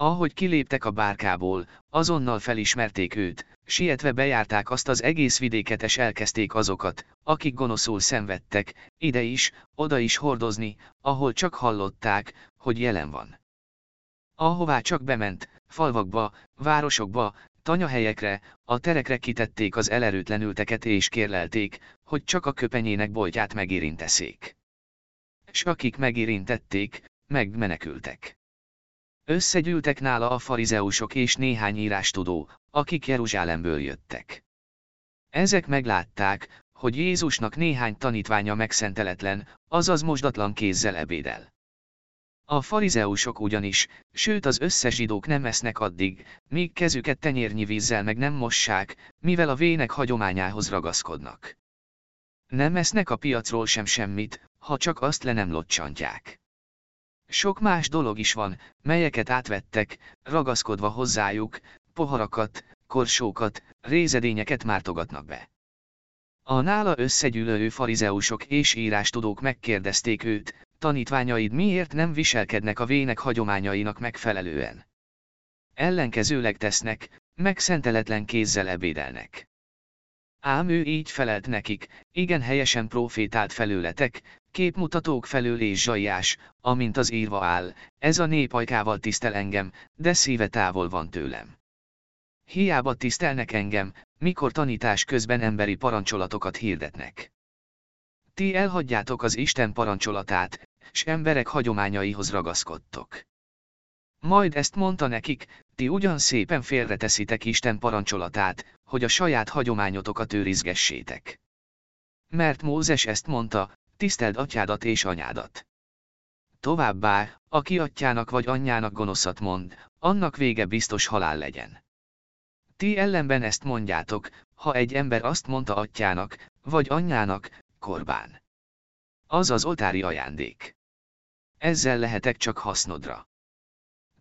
Ahogy kiléptek a bárkából, azonnal felismerték őt, sietve bejárták azt az egész vidéket és elkezdték azokat, akik gonoszul szenvedtek, ide is, oda is hordozni, ahol csak hallották, hogy jelen van. Ahová csak bement, falvakba, városokba, tanyahelyekre, a terekre kitették az elerőtlenülteket és kérlelték, hogy csak a köpenyének boltját megérinteszék. S akik megérintették, megmenekültek. Összegyűltek nála a farizeusok és néhány írástudó, akik Jeruzsálemből jöttek. Ezek meglátták, hogy Jézusnak néhány tanítványa megszenteletlen, azaz mosdatlan kézzel ebédel. A farizeusok ugyanis, sőt az összes zsidók nem esznek addig, míg kezüket tenyérnyi vízzel meg nem mossák, mivel a vének hagyományához ragaszkodnak. Nem esznek a piacról sem semmit, ha csak azt le nem locsantják. Sok más dolog is van, melyeket átvettek, ragaszkodva hozzájuk, poharakat, korsókat, rézedényeket mártogatnak be. A nála összegyűlölő farizeusok és írástudók megkérdezték őt, tanítványaid miért nem viselkednek a vének hagyományainak megfelelően. Ellenkezőleg tesznek, megszenteletlen kézzel ebédelnek. Ám ő így felelt nekik, igen helyesen profétált felőletek, képmutatók felől és zsajás, amint az írva áll, ez a nép ajkával tisztel engem, de szíve távol van tőlem. Hiába tisztelnek engem, mikor tanítás közben emberi parancsolatokat hirdetnek. Ti elhagyjátok az Isten parancsolatát, s emberek hagyományaihoz ragaszkodtok. Majd ezt mondta nekik, ti ugyan szépen félreteszitek Isten parancsolatát, hogy a saját hagyományotokat őrizgessétek. Mert Mózes ezt mondta, tiszteld atyádat és anyádat. Továbbá, aki atyának vagy anyjának gonoszat mond, annak vége biztos halál legyen. Ti ellenben ezt mondjátok, ha egy ember azt mondta atyának, vagy anyjának, korbán. Az az oltári ajándék. Ezzel lehetek csak hasznodra.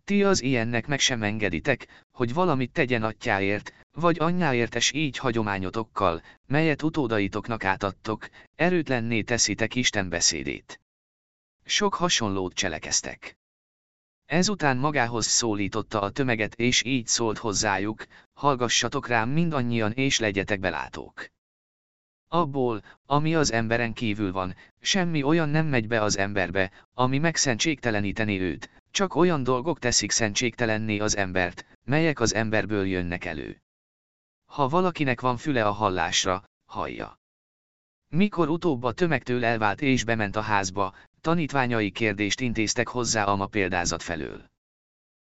Ti az ilyennek meg sem engeditek, hogy valamit tegyen atyáért, vagy anyjáért és így hagyományotokkal, melyet utódaitoknak átadtok, erőtlenné teszitek Isten beszédét. Sok hasonlót cselekeztek. Ezután magához szólította a tömeget és így szólt hozzájuk, hallgassatok rám mindannyian és legyetek belátók. Abból, ami az emberen kívül van, semmi olyan nem megy be az emberbe, ami megszentségteleníteni őt, csak olyan dolgok teszik szentségtelenné az embert, melyek az emberből jönnek elő. Ha valakinek van füle a hallásra, hallja. Mikor utóbb a tömegtől elvált és bement a házba, tanítványai kérdést intéztek hozzá a ma példázat felől.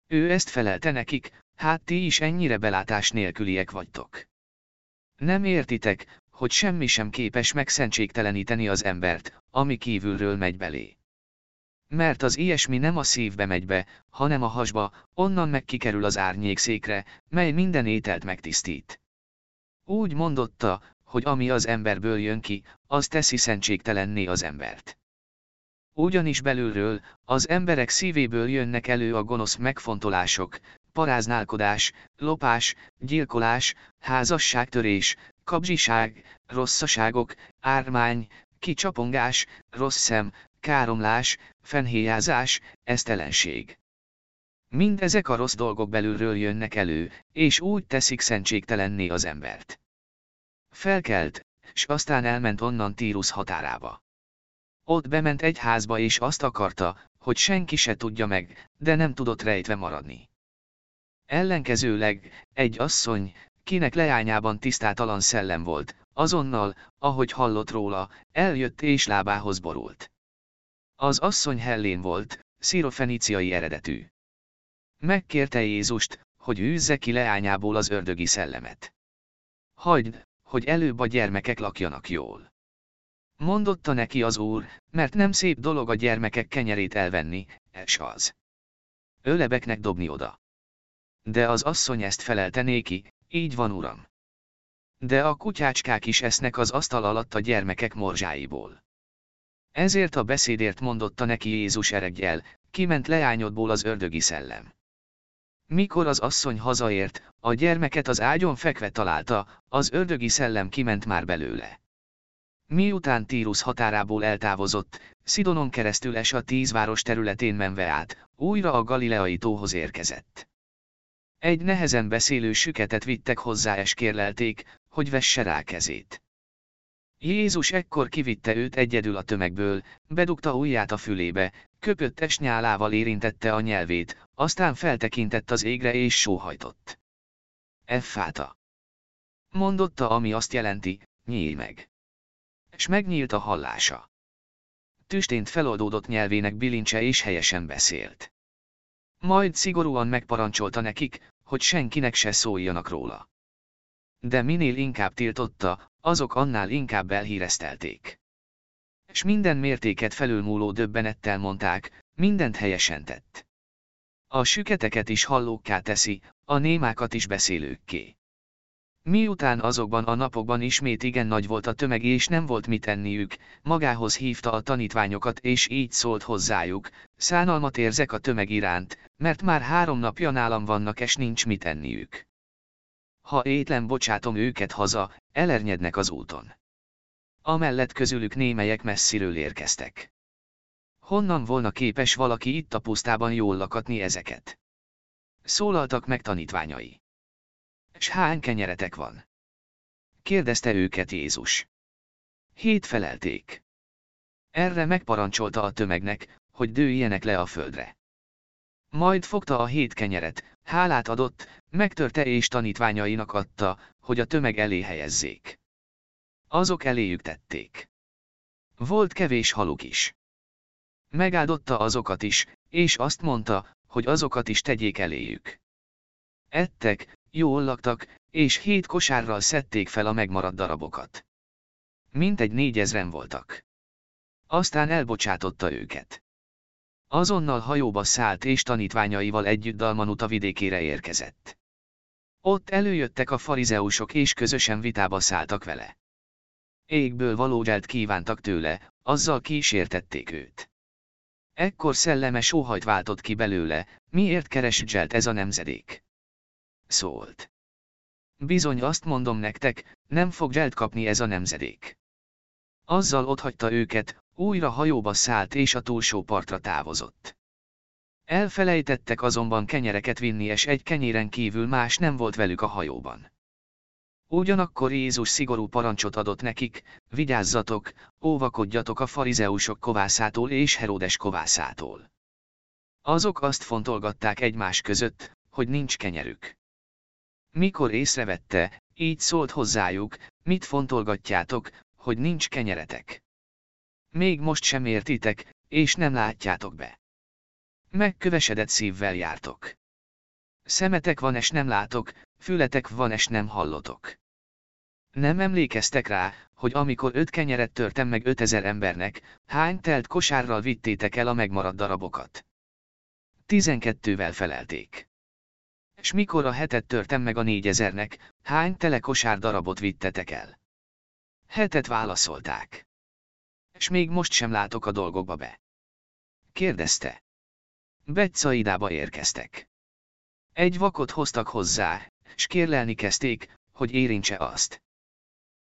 Ő ezt felelte nekik, hát ti is ennyire belátás nélküliek vagytok. Nem értitek, hogy semmi sem képes megszentségteleníteni az embert, ami kívülről megy belé. Mert az ilyesmi nem a szívbe megy be, hanem a hasba, onnan meg kikerül az árnyékszékre, mely minden ételt megtisztít. Úgy mondotta, hogy ami az emberből jön ki, az teszi szentségtelenné az embert. Ugyanis belülről, az emberek szívéből jönnek elő a gonosz megfontolások, paráználkodás, lopás, gyilkolás, házasságtörés, kabzsiság, rosszaságok, ármány, kicsapongás, rossz szem, káromlás, fenhéjázás, esztelenség. Mindezek a rossz dolgok belülről jönnek elő, és úgy teszik szentségtelenné az embert. Felkelt, s aztán elment onnan Tírus határába. Ott bement egy házba és azt akarta, hogy senki se tudja meg, de nem tudott rejtve maradni. Ellenkezőleg, egy asszony, kinek leányában tisztátalan szellem volt, azonnal, ahogy hallott róla, eljött és lábához borult. Az asszony hellén volt, szírofeníciai eredetű. Megkérte Jézust, hogy űzze ki leányából az ördögi szellemet. Hagyd, hogy előbb a gyermekek lakjanak jól. Mondotta neki az úr, mert nem szép dolog a gyermekek kenyerét elvenni, és az. Ölebeknek dobni oda. De az asszony ezt felelte néki, így van uram. De a kutyácskák is esznek az asztal alatt a gyermekek morzsáiból. Ezért a beszédért mondotta neki Jézus ereggel, kiment leányodból az ördögi szellem. Mikor az asszony hazaért, a gyermeket az ágyon fekve találta, az ördögi szellem kiment már belőle. Miután Tírus határából eltávozott, Szidonon keresztül es a tíz város területén menve át, újra a Galileai tóhoz érkezett. Egy nehezen beszélő süketet vittek hozzá és kérlelték, hogy vesse rá kezét. Jézus ekkor kivitte őt egyedül a tömegből, bedugta ujját a fülébe, köpöttes nyálával érintette a nyelvét, aztán feltekintett az égre és sóhajtott. Effáta. Mondotta, ami azt jelenti, nyílj meg. És megnyílt a hallása. Tüstént feloldódott nyelvének bilincse és helyesen beszélt. Majd szigorúan megparancsolta nekik, hogy senkinek se szóljanak róla. De minél inkább tiltotta, azok annál inkább elhíreztelték. És minden mértéket felülmúló döbbenettel mondták, mindent helyesen tett. A süketeket is hallókká teszi, a némákat is beszélőkké. Miután azokban a napokban ismét igen nagy volt a tömeg és nem volt mit tenniük, magához hívta a tanítványokat és így szólt hozzájuk, szánalmat érzek a tömeg iránt, mert már három napja nálam vannak és nincs mit tenniük. Ha étlen bocsátom őket haza, elernyednek az úton. Amellett közülük némelyek messziről érkeztek. Honnan volna képes valaki itt a pusztában jól lakatni ezeket? Szólaltak meg tanítványai. S hány kenyeretek van? Kérdezte őket Jézus. Hét felelték. Erre megparancsolta a tömegnek, hogy dőljenek le a földre. Majd fogta a hét kenyeret, hálát adott, megtörte és tanítványainak adta, hogy a tömeg elé helyezzék. Azok eléjük tették. Volt kevés haluk is. Megáldotta azokat is, és azt mondta, hogy azokat is tegyék eléjük. Ettek, jól laktak, és hét kosárral szedték fel a megmaradt darabokat. Mintegy négyezren voltak. Aztán elbocsátotta őket. Azonnal hajóba szállt és tanítványaival együtt Dalmanuta vidékére érkezett. Ott előjöttek a farizeusok és közösen vitába szálltak vele. Égből való kívántak tőle, azzal kísértették őt. Ekkor szelleme sóhajt váltott ki belőle, miért keres zselt ez a nemzedék? Szólt. Bizony azt mondom nektek, nem fog zselt kapni ez a nemzedék. Azzal otthagyta őket, újra hajóba szállt és a túlsó partra távozott. Elfelejtettek azonban kenyereket vinni és egy kenyéren kívül más nem volt velük a hajóban. Ugyanakkor Jézus szigorú parancsot adott nekik, vigyázzatok, óvakodjatok a farizeusok kovászától és Herodes kovászától. Azok azt fontolgatták egymás között, hogy nincs kenyerük. Mikor észrevette, így szólt hozzájuk, mit fontolgatjátok, hogy nincs kenyeretek. Még most sem értitek, és nem látjátok be. Megkövesedett szívvel jártok. Szemetek van és nem látok, fületek van és nem hallotok. Nem emlékeztek rá, hogy amikor öt kenyeret törtem meg ötezer embernek, hány telt kosárral vittétek el a megmaradt darabokat? Tizenkettővel felelték. És mikor a hetet törtem meg a négyezernek, hány tele kosár darabot vittetek el? Hetet válaszolták. És még most sem látok a dolgokba be. Kérdezte. Betszaidába érkeztek. Egy vakot hoztak hozzá, s kérlelni kezdték, hogy érintse azt.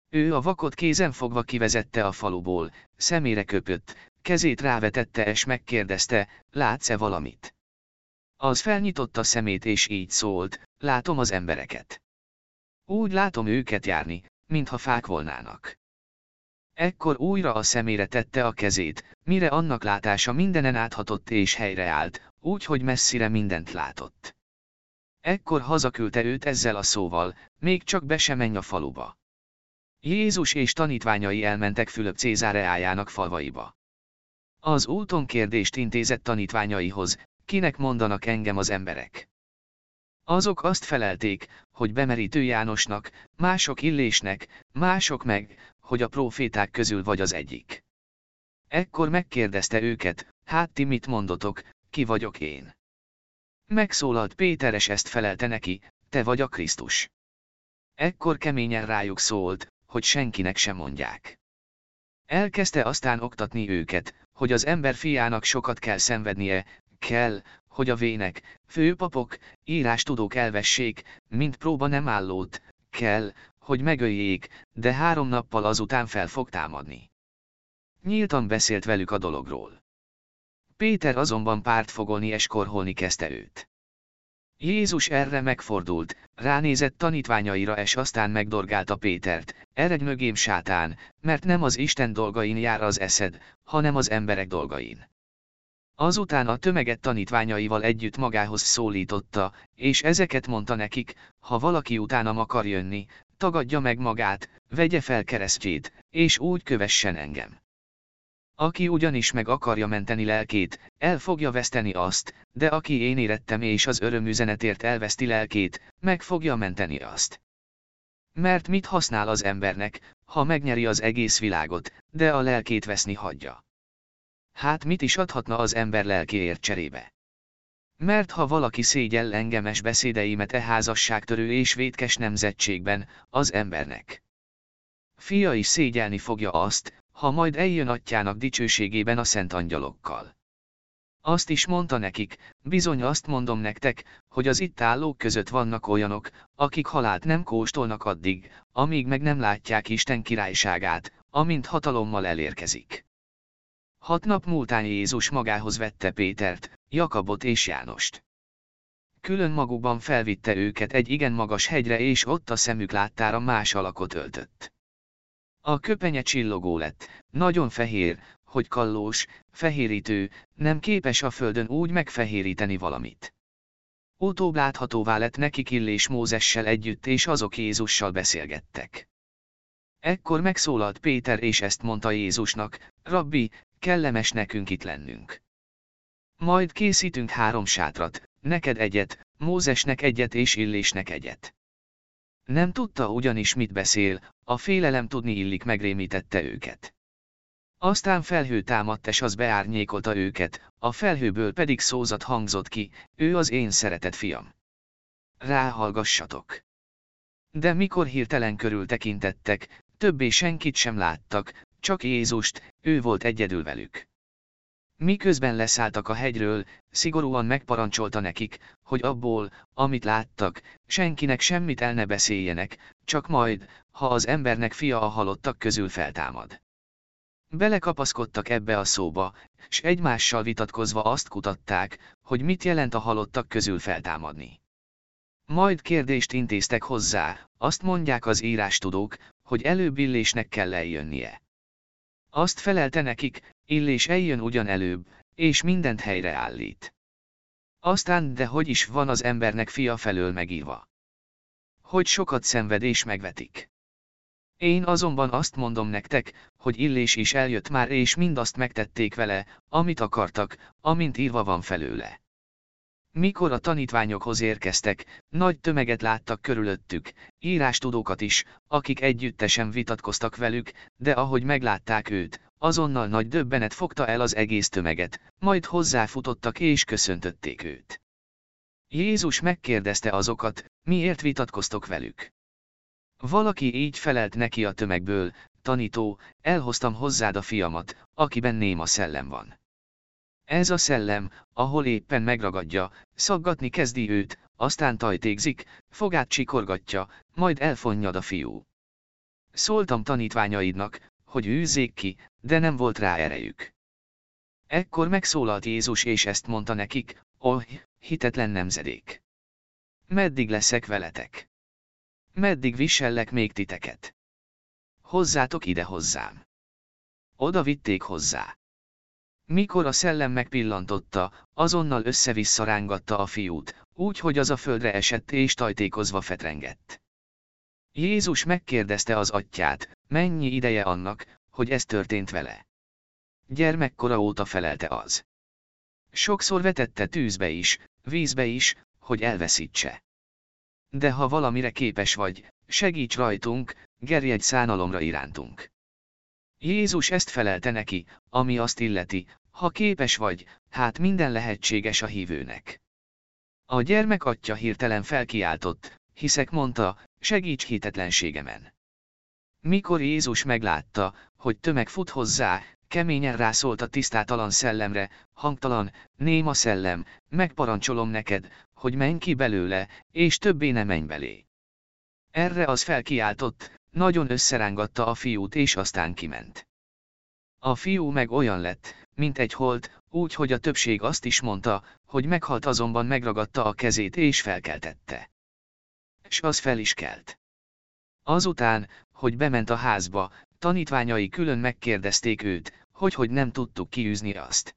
Ő a vakot kézen fogva kivezette a faluból, szemére köpött, kezét rávetette és megkérdezte, látsz-e valamit? Az felnyitotta szemét és így szólt, látom az embereket. Úgy látom őket járni, mintha fák volnának. Ekkor újra a szemére tette a kezét, mire annak látása mindenen áthatott és helyreállt, úgy, hogy messzire mindent látott. Ekkor hazaküldte őt ezzel a szóval, még csak be sem menj a faluba. Jézus és tanítványai elmentek Fülöp Cézáreájának falvaiba. Az úton kérdést intézett tanítványaihoz, kinek mondanak engem az emberek. Azok azt felelték, hogy bemerítő Jánosnak, mások Illésnek, mások meg, hogy a proféták közül vagy az egyik. Ekkor megkérdezte őket, hát ti mit mondotok, ki vagyok én? Megszólalt Péteres ezt felelte neki, te vagy a Krisztus. Ekkor keményen rájuk szólt, hogy senkinek sem mondják. Elkezdte aztán oktatni őket, hogy az ember fiának sokat kell szenvednie, kell, hogy a vének, főpapok, írástudók elvessék, mint próba nem állót, kell, hogy megöljék, de három nappal azután fel fog támadni. Nyíltan beszélt velük a dologról. Péter azonban pártfogolni és korholni kezdte őt. Jézus erre megfordult, ránézett tanítványaira és aztán megdorgálta Pétert, eredj mögém sátán, mert nem az Isten dolgain jár az eszed, hanem az emberek dolgain. Azután a tömeget tanítványaival együtt magához szólította, és ezeket mondta nekik, ha valaki utánam akar jönni, tagadja meg magát, vegye fel keresztjét, és úgy kövessen engem. Aki ugyanis meg akarja menteni lelkét, el fogja veszteni azt, de aki én érettem és az örömüzenetért elveszti lelkét, meg fogja menteni azt. Mert mit használ az embernek, ha megnyeri az egész világot, de a lelkét veszni hagyja? Hát mit is adhatna az ember lelkéért cserébe? Mert ha valaki szégyell engemes beszédeimet e házasságtörő és vétkes nemzetségben, az embernek. Fia is szégyelni fogja azt, ha majd eljön atyának dicsőségében a szent angyalokkal. Azt is mondta nekik, bizony azt mondom nektek, hogy az itt állók között vannak olyanok, akik halált nem kóstolnak addig, amíg meg nem látják Isten királyságát, amint hatalommal elérkezik. Hat nap múltán Jézus magához vette Pétert, Jakabot és Jánost. Külön magukban felvitte őket egy igen magas hegyre és ott a szemük láttára más alakot öltött. A köpenye csillogó lett, nagyon fehér, hogy kallós, fehérítő, nem képes a földön úgy megfehéríteni valamit. Utóbb láthatóvá lett nekik Illés Mózessel együtt és azok Jézussal beszélgettek. Ekkor megszólalt Péter és ezt mondta Jézusnak, Rabbi, kellemes nekünk itt lennünk. Majd készítünk három sátrat, neked egyet, Mózesnek egyet és Illésnek egyet. Nem tudta ugyanis mit beszél, a félelem tudni illik megrémítette őket. Aztán felhő támadt és az beárnyékolta őket, a felhőből pedig szózat hangzott ki, ő az én szeretett fiam. Ráhallgassatok! De mikor hirtelen körül tekintettek, többé senkit sem láttak, csak Jézust, ő volt egyedül velük. Miközben leszálltak a hegyről, szigorúan megparancsolta nekik, hogy abból, amit láttak, senkinek semmit el ne beszéljenek, csak majd, ha az embernek fia a halottak közül feltámad. Belekapaszkodtak ebbe a szóba, s egymással vitatkozva azt kutatták, hogy mit jelent a halottak közül feltámadni. Majd kérdést intéztek hozzá, azt mondják az írástudók, hogy előbb illésnek kell eljönnie. Azt felelte nekik, illés eljön ugyan előbb, és mindent helyre állít. Aztán de hogy is van az embernek fia felől megírva. Hogy sokat szenved és megvetik. Én azonban azt mondom nektek, hogy Illés is eljött már és mindazt megtették vele, amit akartak, amint írva van felőle. Mikor a tanítványokhoz érkeztek, nagy tömeget láttak körülöttük, írástudókat is, akik együttesen vitatkoztak velük, de ahogy meglátták őt, azonnal nagy döbbenet fogta el az egész tömeget, majd hozzáfutottak és köszöntötték őt. Jézus megkérdezte azokat, miért vitatkoztok velük. Valaki így felelt neki a tömegből, tanító, elhoztam hozzád a fiamat, akiben néma szellem van. Ez a szellem, ahol éppen megragadja, szaggatni kezdi őt, aztán tajtékzik, fogát csikorgatja, majd elfonnyad a fiú. Szóltam tanítványaidnak, hogy űzzék ki, de nem volt rá erejük. Ekkor megszólalt Jézus és ezt mondta nekik, oh, hitetlen nemzedék. Meddig leszek veletek? Meddig visellek még titeket? Hozzátok ide hozzám. Oda vitték hozzá. Mikor a szellem megpillantotta, azonnal össze-vissza rángatta a fiút, úgy, hogy az a földre esett és tajtékozva fetrengett. Jézus megkérdezte az atyát, mennyi ideje annak, hogy ez történt vele. Gyermekkora óta felelte az. Sokszor vetette tűzbe is, vízbe is, hogy elveszítse. De ha valamire képes vagy, segíts rajtunk, gerjedj szánalomra irántunk. Jézus ezt felelte neki, ami azt illeti, ha képes vagy, hát minden lehetséges a hívőnek. A gyermek atya hirtelen felkiáltott, hiszek mondta, segíts hitetlenségemen. Mikor Jézus meglátta, hogy tömeg fut hozzá, keményen rászólt a tisztátalan szellemre, hangtalan, néma szellem, megparancsolom neked, hogy menj ki belőle, és többé ne menj belé. Erre az felkiáltott, nagyon összerángatta a fiút és aztán kiment. A fiú meg olyan lett, mint egy holt, úgy, hogy a többség azt is mondta, hogy meghalt azonban megragadta a kezét és felkeltette. S az fel is kelt. Azután, hogy bement a házba, tanítványai külön megkérdezték őt, hogy hogy nem tudtuk kiűzni azt.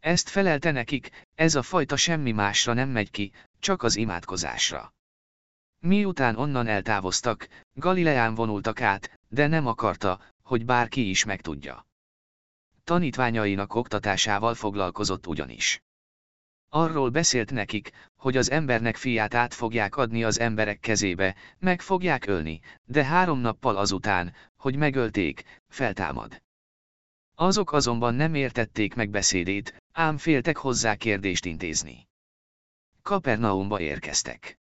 Ezt felelte nekik, ez a fajta semmi másra nem megy ki, csak az imádkozásra. Miután onnan eltávoztak, Galileán vonultak át, de nem akarta, hogy bárki is megtudja. Tanítványainak oktatásával foglalkozott ugyanis. Arról beszélt nekik, hogy az embernek fiát át fogják adni az emberek kezébe, meg fogják ölni, de három nappal azután, hogy megölték, feltámad. Azok azonban nem értették meg beszédét, ám féltek hozzá kérdést intézni. Kapernaumba érkeztek.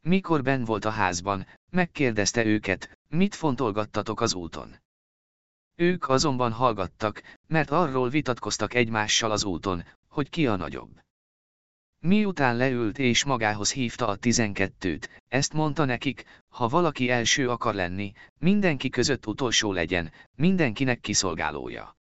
Mikor ben volt a házban, megkérdezte őket, mit fontolgattatok az úton. Ők azonban hallgattak, mert arról vitatkoztak egymással az úton, hogy ki a nagyobb. Miután leült és magához hívta a tizenkettőt, ezt mondta nekik, ha valaki első akar lenni, mindenki között utolsó legyen, mindenkinek kiszolgálója.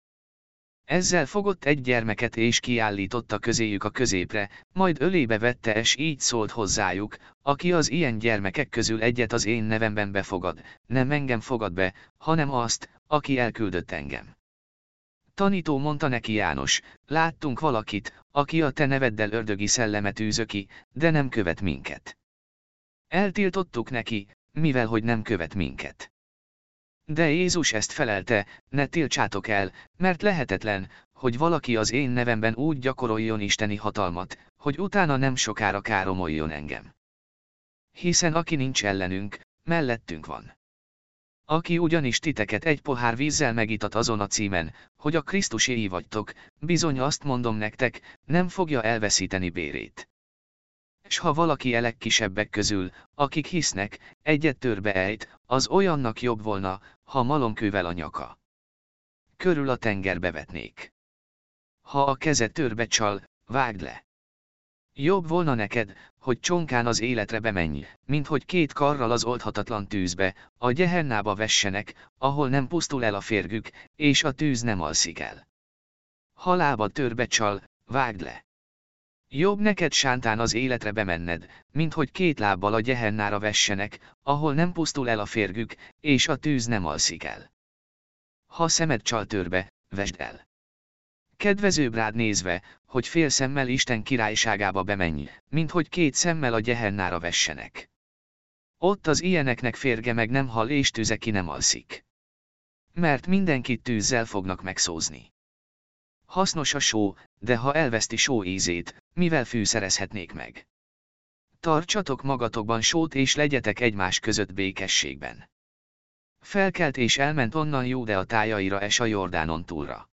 Ezzel fogott egy gyermeket és kiállította közéjük a középre, majd ölébe vette és így szólt hozzájuk, aki az ilyen gyermekek közül egyet az én nevemben befogad, nem engem fogad be, hanem azt, aki elküldött engem. Tanító mondta neki János, láttunk valakit, aki a te neveddel ördögi szellemet űzöki, de nem követ minket. Eltiltottuk neki, mivel hogy nem követ minket. De Jézus ezt felelte, ne tiltsátok el, mert lehetetlen, hogy valaki az én nevemben úgy gyakoroljon isteni hatalmat, hogy utána nem sokára káromoljon engem. Hiszen aki nincs ellenünk, mellettünk van. Aki ugyanis titeket egy pohár vízzel megítat azon a címen, hogy a Krisztuséi vagytok, bizony azt mondom nektek, nem fogja elveszíteni bérét. És ha valaki elek kisebbek közül, akik hisznek, egyet törbe ejt, az olyannak jobb volna, ha malomkővel a nyaka. Körül a tengerbe vetnék. Ha a keze törbe csal, vágd le. Jobb volna neked, hogy csonkán az életre bemenj, mint hogy két karral az oldhatatlan tűzbe, a gyehennába vessenek, ahol nem pusztul el a férgük, és a tűz nem alszik el. Ha lábad törbe csal, vágd le. Jobb neked sántán az életre bemenned, mint hogy két lábbal a gyehennára vessenek, ahol nem pusztul el a férgük, és a tűz nem alszik el. Ha szemed csal törbe, vesd el. Kedvezőbb rád nézve, hogy fél szemmel Isten királyságába bemenj, mint hogy két szemmel a gyehennára vessenek. Ott az ilyeneknek férge meg nem hal és tüze ki nem alszik. Mert mindenkit tűzzel fognak megszózni. Hasznos a só, de ha elveszti só ízét, mivel fűszerezhetnék meg? Tartsatok magatokban sót és legyetek egymás között békességben. Felkelt és elment onnan a tájaira és a Jordánon túlra.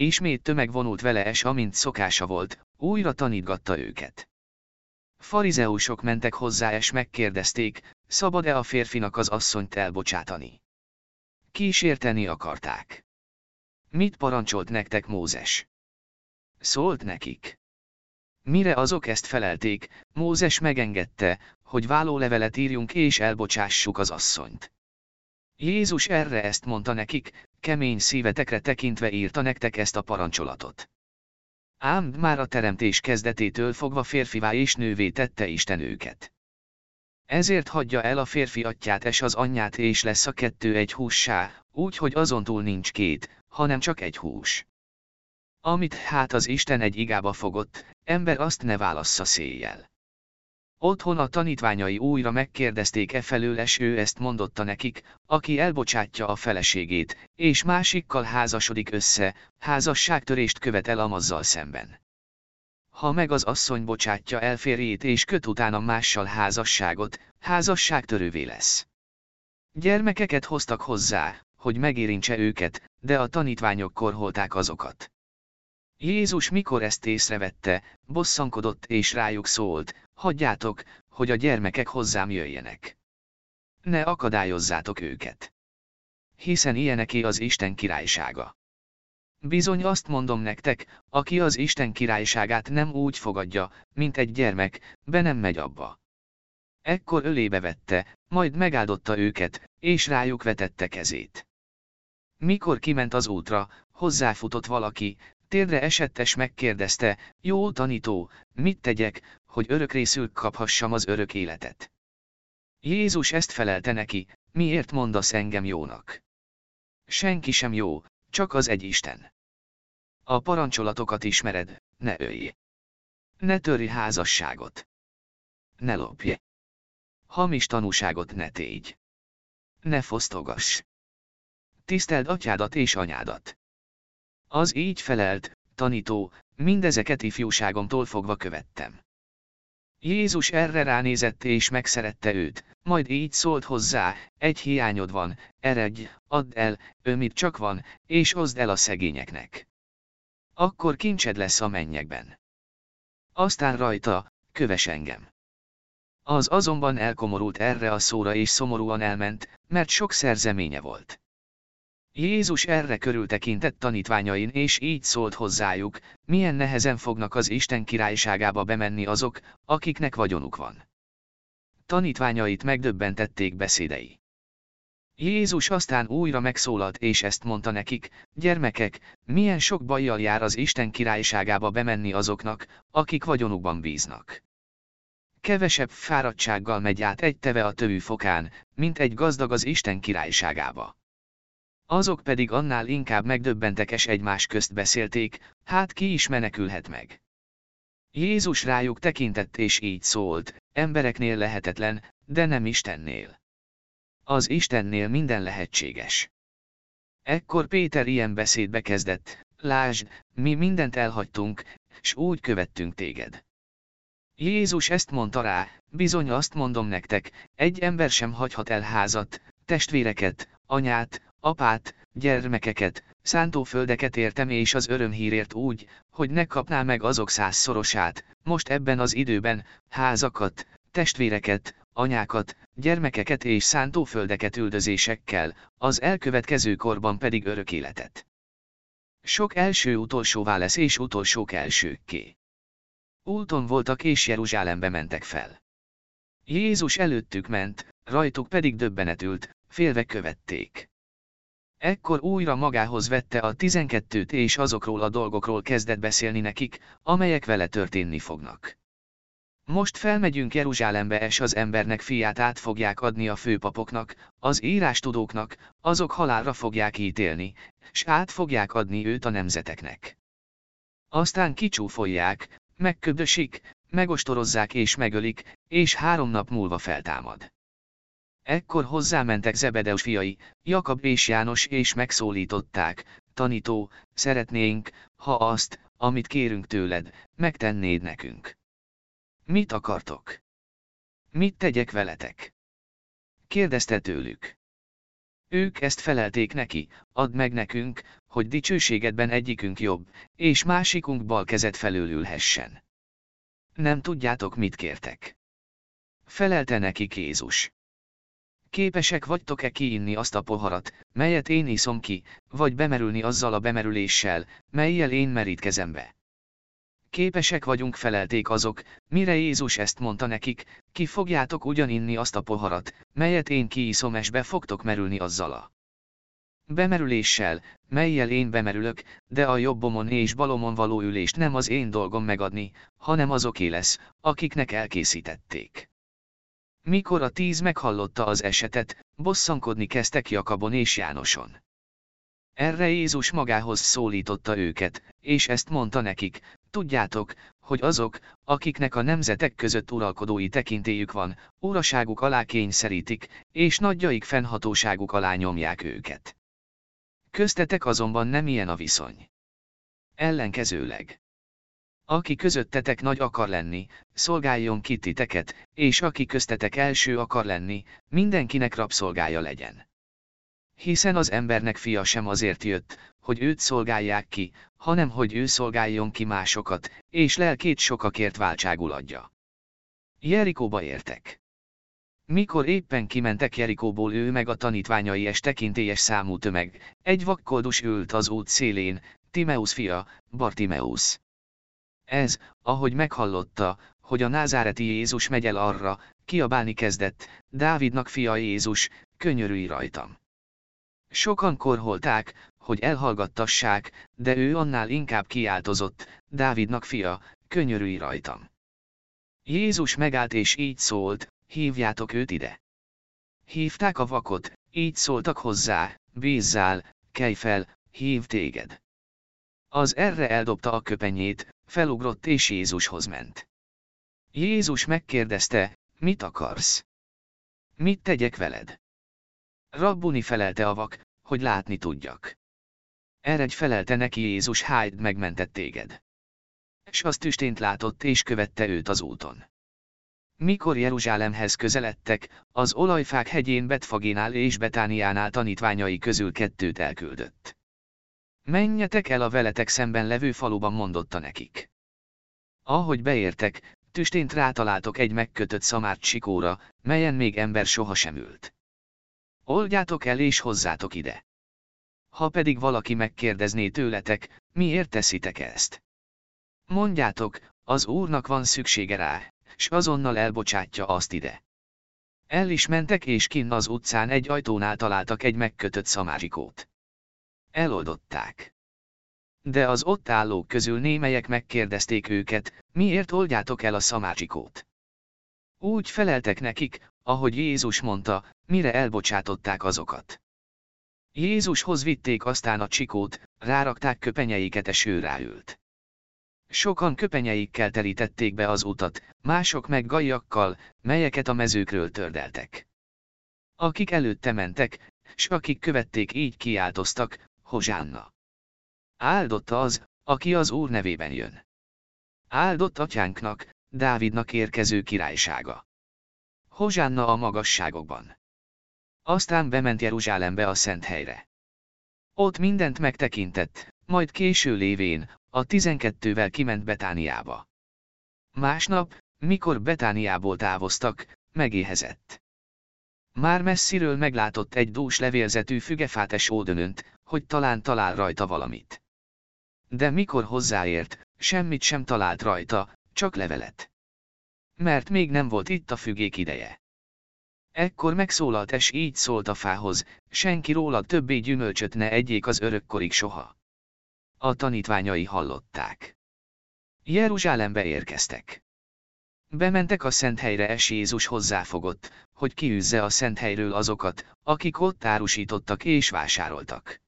Ismét tömeg vonult vele es amint szokása volt, újra tanítgatta őket. Farizeusok mentek hozzá és megkérdezték, szabad-e a férfinak az asszonyt elbocsátani. Kísérteni akarták. Mit parancsolt nektek Mózes? Szólt nekik. Mire azok ezt felelték, Mózes megengedte, hogy vállólevelet írjunk és elbocsássuk az asszonyt. Jézus erre ezt mondta nekik, kemény szívetekre tekintve írta nektek ezt a parancsolatot. Ám már a teremtés kezdetétől fogva férfivá és nővé tette Isten őket. Ezért hagyja el a férfi atyát és az anyját és lesz a kettő egy hússá, úgy hogy azon túl nincs két, hanem csak egy hús. Amit hát az Isten egy igába fogott, ember azt ne válassza széjjel. Otthon a tanítványai újra megkérdezték e felől és ezt mondotta nekik, aki elbocsátja a feleségét, és másikkal házasodik össze, házasságtörést követel Amazzal szemben. Ha meg az asszony bocsátja el férjét és köt utána mással házasságot, házasságtörővé lesz. Gyermekeket hoztak hozzá, hogy megérintse őket, de a tanítványok korholták azokat. Jézus mikor ezt észrevette, bosszankodott és rájuk szólt, hagyjátok, hogy a gyermekek hozzám jöjjenek. Ne akadályozzátok őket. Hiszen ilyeneké az Isten királysága. Bizony azt mondom nektek, aki az Isten királyságát nem úgy fogadja, mint egy gyermek, be nem megy abba. Ekkor ölébe vette, majd megáldotta őket, és rájuk vetette kezét. Mikor kiment az útra, hozzáfutott valaki, térdre esettes megkérdezte, jó tanító, mit tegyek, hogy örökrészül kaphassam az örök életet. Jézus ezt felelte neki, miért mondasz engem jónak? Senki sem jó, csak az egy Isten. A parancsolatokat ismered, ne ölj. Ne törj házasságot. Ne lopj. Hamis tanúságot ne tégy. Ne fosztogass. Tiszteld atyádat és anyádat. Az így felelt, tanító, mindezeket ifjúságomtól fogva követtem. Jézus erre ránézett és megszerette őt, majd így szólt hozzá, egy hiányod van, eredj, add el, ömit csak van, és hozd el a szegényeknek. Akkor kincsed lesz a mennyekben. Aztán rajta, köves engem. Az azonban elkomorult erre a szóra és szomorúan elment, mert sok szerzeménye volt. Jézus erre körültekintett tanítványain és így szólt hozzájuk, milyen nehezen fognak az Isten királyságába bemenni azok, akiknek vagyonuk van. Tanítványait megdöbbentették beszédei. Jézus aztán újra megszólalt és ezt mondta nekik, gyermekek, milyen sok bajjal jár az Isten királyságába bemenni azoknak, akik vagyonukban bíznak. Kevesebb fáradtsággal megy át egy teve a tövű fokán, mint egy gazdag az Isten királyságába. Azok pedig annál inkább megdöbbentekes egymás közt beszélték, hát ki is menekülhet meg. Jézus rájuk tekintett és így szólt, embereknél lehetetlen, de nem Istennél. Az Istennél minden lehetséges. Ekkor Péter ilyen beszédbe kezdett, Lásd, mi mindent elhagytunk, s úgy követtünk téged. Jézus ezt mondta rá, bizony azt mondom nektek, egy ember sem hagyhat el házat, testvéreket, anyát, apát, gyermekeket, szántóföldeket értem és az örömhírért úgy, hogy ne kapná meg azok százszorosát, most ebben az időben, házakat, testvéreket, anyákat, gyermekeket és szántóföldeket üldözésekkel, az elkövetkező korban pedig örök életet. Sok első utolsóvá lesz és utolsók elsőkké. Úton voltak és Jeruzsálembe mentek fel. Jézus előttük ment, rajtuk pedig döbbenetült, félve követték. Ekkor újra magához vette a tizenkettőt és azokról a dolgokról kezdett beszélni nekik, amelyek vele történni fognak. Most felmegyünk Jeruzsálembe és az embernek fiát át fogják adni a főpapoknak, az írástudóknak, azok halálra fogják ítélni, s át fogják adni őt a nemzeteknek. Aztán kicsúfolják, megködösik, megostorozzák és megölik, és három nap múlva feltámad. Ekkor hozzámentek Zebedeus fiai, Jakab és János és megszólították, tanító, szeretnénk, ha azt, amit kérünk tőled, megtennéd nekünk. Mit akartok? Mit tegyek veletek? Kérdezte tőlük. Ők ezt felelték neki, add meg nekünk, hogy dicsőségedben egyikünk jobb, és másikunk bal kezet felülülhessen. Nem tudjátok, mit kértek. Felelte neki Jézus. Képesek vagytok-e kiinni azt a poharat, melyet én iszom ki, vagy bemerülni azzal a bemerüléssel, melyel én merítkezem be? Képesek vagyunk felelték azok, mire Jézus ezt mondta nekik, ki fogjátok ugyaninni azt a poharat, melyet én kiiszom és be fogtok merülni azzal a bemerüléssel, melyel én bemerülök, de a jobbomon és balomon való ülést nem az én dolgom megadni, hanem azoké lesz, akiknek elkészítették. Mikor a tíz meghallotta az esetet, bosszankodni kezdtek Jakabon és Jánoson. Erre Jézus magához szólította őket, és ezt mondta nekik, tudjátok, hogy azok, akiknek a nemzetek között uralkodói tekintélyük van, uraságuk alá kényszerítik, és nagyjaik fennhatóságuk alá nyomják őket. Köztetek azonban nem ilyen a viszony. Ellenkezőleg. Aki közöttetek nagy akar lenni, szolgáljon ki titeket, és aki köztetek első akar lenni, mindenkinek rabszolgája legyen. Hiszen az embernek fia sem azért jött, hogy őt szolgálják ki, hanem hogy ő szolgáljon ki másokat, és lelkét sokakért váltságul adja. Jerikóba értek. Mikor éppen kimentek Jerikóból ő meg a tanítványai és tekintélyes számú tömeg, egy vakkoldus ült az út szélén, Timeus fia, Bartimeus. Ez, ahogy meghallotta, hogy a názáreti Jézus megy el arra, kiabálni kezdett, Dávidnak fia Jézus, könyörülj rajtam. Sokan korholták, hogy elhallgattassák, de ő annál inkább kiáltozott, Dávidnak fia, könyörülj rajtam. Jézus megállt és így szólt, hívjátok őt ide. Hívták a vakot, így szóltak hozzá, bízzál, kelj fel, hív téged. Az erre eldobta a köpenyét, felugrott és Jézushoz ment. Jézus megkérdezte, mit akarsz? Mit tegyek veled? Rabbuni felelte a vak, hogy látni tudjak. Eredj felelte neki Jézus hájd megmentett téged. S az tüstént látott és követte őt az úton. Mikor Jeruzsálemhez közeledtek, az olajfák hegyén Betfagénál és Betániánál tanítványai közül kettőt elküldött. Menjetek el a veletek szemben levő faluban mondotta nekik. Ahogy beértek, tüstént rátaláltok egy megkötött szamárt sikóra, melyen még ember sohasem ült. Oldjátok el és hozzátok ide. Ha pedig valaki megkérdezné tőletek, miért teszitek ezt? Mondjátok, az Úrnak van szüksége rá, s azonnal elbocsátja azt ide. El is mentek és kinn az utcán egy ajtónál találtak egy megkötött szamárikót. Eloldották. De az ott állók közül némelyek megkérdezték őket, miért oldjátok el a szamárikót? Úgy feleltek nekik, ahogy Jézus mondta, mire elbocsátották azokat. Jézushoz vitték aztán a csikót, rárakták köpenyeiket eső ráült. Sokan köpenyeikkel terítették be az utat, mások meg gajakkal, melyeket a mezőkről tördeltek. Akik előtte mentek, s akik követték így kiáltoztak, Hozsánna. Áldott az, aki az Úr nevében jön. Áldott atyánknak, Dávidnak érkező királysága. Hozsánna a magasságokban. Aztán bement Jeruzsálembe a szent helyre. Ott mindent megtekintett, majd késő lévén, a tizenkettővel kiment Betániába. Másnap, mikor Betániából távoztak, megéhezett. Már messziről meglátott egy dús levélzetű fügefátes ódönönt, hogy talán talál rajta valamit. De mikor hozzáért, semmit sem talált rajta, csak levelet. Mert még nem volt itt a fügék ideje. Ekkor megszólalt és így szólt a fához, senki róla többé gyümölcsöt ne egyék az örökkorig soha. A tanítványai hallották. Jeruzsálembe érkeztek. Bementek a szent helyre és Jézus hozzáfogott, hogy kiűzze a szent helyről azokat, akik ott árusítottak és vásároltak.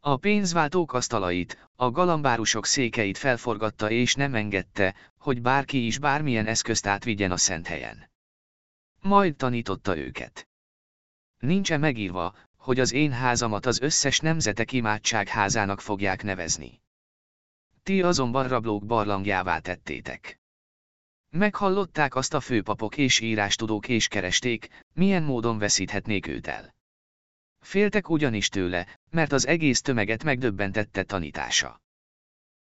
A pénzváltók asztalait, a galambárusok székeit felforgatta és nem engedte, hogy bárki is bármilyen eszközt átvigyen a szent helyen. Majd tanította őket. Nincs-e megírva, hogy az én házamat az összes nemzetek imádság házának fogják nevezni. Ti azonban rablók barlangjává tettétek. Meghallották azt a főpapok és írástudók és keresték, milyen módon veszíthetnék őt el. Féltek ugyanis tőle, mert az egész tömeget megdöbbentette tanítása.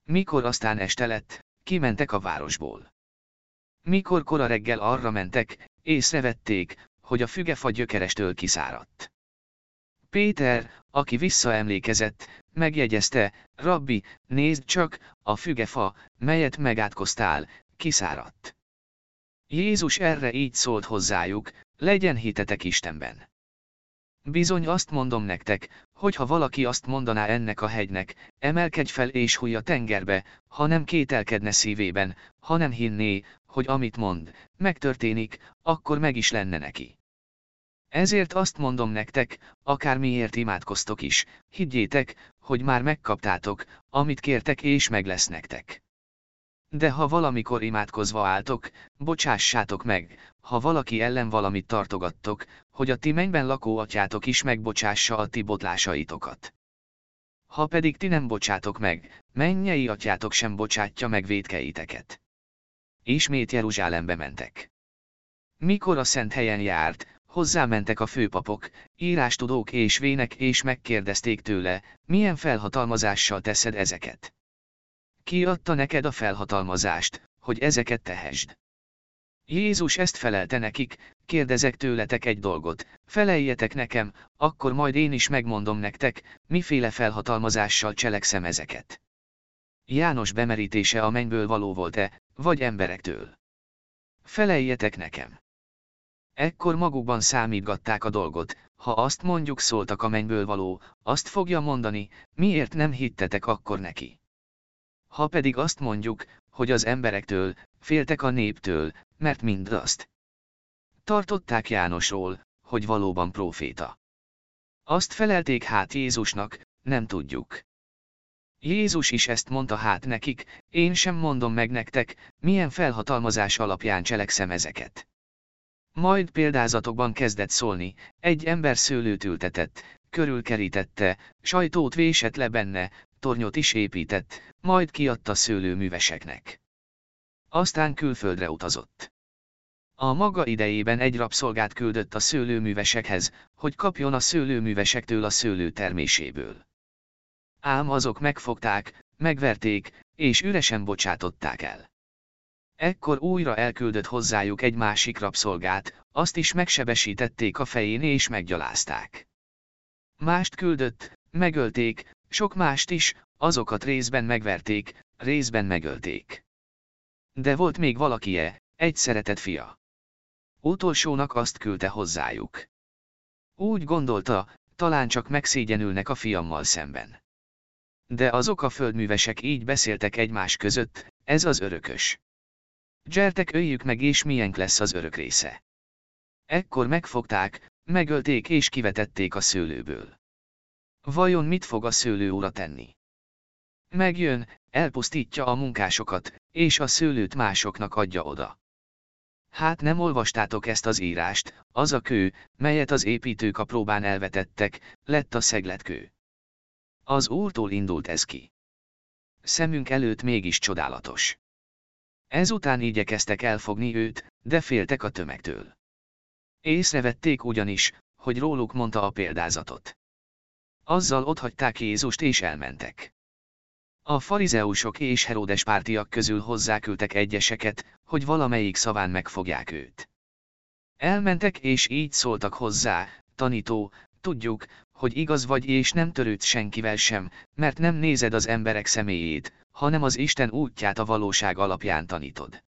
Mikor aztán este lett, kimentek a városból. Mikor kora reggel arra mentek, észrevették, hogy a fügefa gyökerestől kiszáradt. Péter, aki visszaemlékezett, megjegyezte, Rabbi, nézd csak, a fügefa, melyet megátkoztál, kiszáradt. Jézus erre így szólt hozzájuk, legyen hitetek Istenben. Bizony azt mondom nektek, hogy ha valaki azt mondaná ennek a hegynek, emelkedj fel és húj a tengerbe, ha nem kételkedne szívében, ha nem hinné, hogy amit mond, megtörténik, akkor meg is lenne neki. Ezért azt mondom nektek, akármiért imádkoztok is, higgyétek, hogy már megkaptátok, amit kértek és meg lesz nektek. De ha valamikor imádkozva álltok, bocsássátok meg, ha valaki ellen valamit tartogattok, hogy a ti mennyben lakó atyátok is megbocsássa a ti botlásaitokat. Ha pedig ti nem bocsátok meg, mennyei atyátok sem bocsátja meg védkeiteket. Ismét Jeruzsálembe mentek. Mikor a szent helyen járt, hozzámentek a főpapok, írástudók és vének és megkérdezték tőle, milyen felhatalmazással teszed ezeket. Ki adta neked a felhatalmazást, hogy ezeket tehesd? Jézus ezt felelte nekik, kérdezek tőletek egy dolgot, feleljetek nekem, akkor majd én is megmondom nektek, miféle felhatalmazással cselekszem ezeket. János bemerítése a mennyből való volt-e, vagy emberektől? Feleljetek nekem. Ekkor magukban számítgatták a dolgot, ha azt mondjuk szóltak a mennyből való, azt fogja mondani, miért nem hittetek akkor neki. Ha pedig azt mondjuk, hogy az emberektől, féltek a néptől, mert mind azt tartották Jánosról, hogy valóban próféta. Azt felelték hát Jézusnak, nem tudjuk. Jézus is ezt mondta hát nekik, én sem mondom meg nektek, milyen felhatalmazás alapján cselekszem ezeket. Majd példázatokban kezdett szólni, egy ember szőlőt ültetett, körülkerítette, sajtót vésett le benne, tornyot is épített, majd kiadta szőlőműveseknek. Aztán külföldre utazott. A maga idejében egy rabszolgát küldött a szőlőművesekhez, hogy kapjon a szőlőművesektől a szőlő terméséből. Ám azok megfogták, megverték, és üresen bocsátották el. Ekkor újra elküldött hozzájuk egy másik rabszolgát, azt is megsebesítették a fején és meggyalázták. Mást küldött, megölték, sok mást is, azokat részben megverték, részben megölték. De volt még valakie, egy szeretett fia. Utolsónak azt küldte hozzájuk. Úgy gondolta, talán csak megszégyenülnek a fiammal szemben. De azok a földművesek így beszéltek egymás között, ez az örökös. Gyertek öljük meg és milyen lesz az örök része. Ekkor megfogták, megölték és kivetették a szőlőből. Vajon mit fog a szőlő ura tenni? Megjön, elpusztítja a munkásokat, és a szőlőt másoknak adja oda. Hát nem olvastátok ezt az írást, az a kő, melyet az építők a próbán elvetettek, lett a szegletkő. Az Úrtól indult ez ki. Szemünk előtt mégis csodálatos. Ezután igyekeztek elfogni őt, de féltek a tömegtől. Észrevették ugyanis, hogy róluk mondta a példázatot. Azzal otthagyták Jézust és elmentek. A farizeusok és Heródes pártiak közül hozzáküldtek egyeseket, hogy valamelyik szaván megfogják őt. Elmentek és így szóltak hozzá, tanító, tudjuk, hogy igaz vagy és nem törődsz senkivel sem, mert nem nézed az emberek személyét, hanem az Isten útját a valóság alapján tanítod.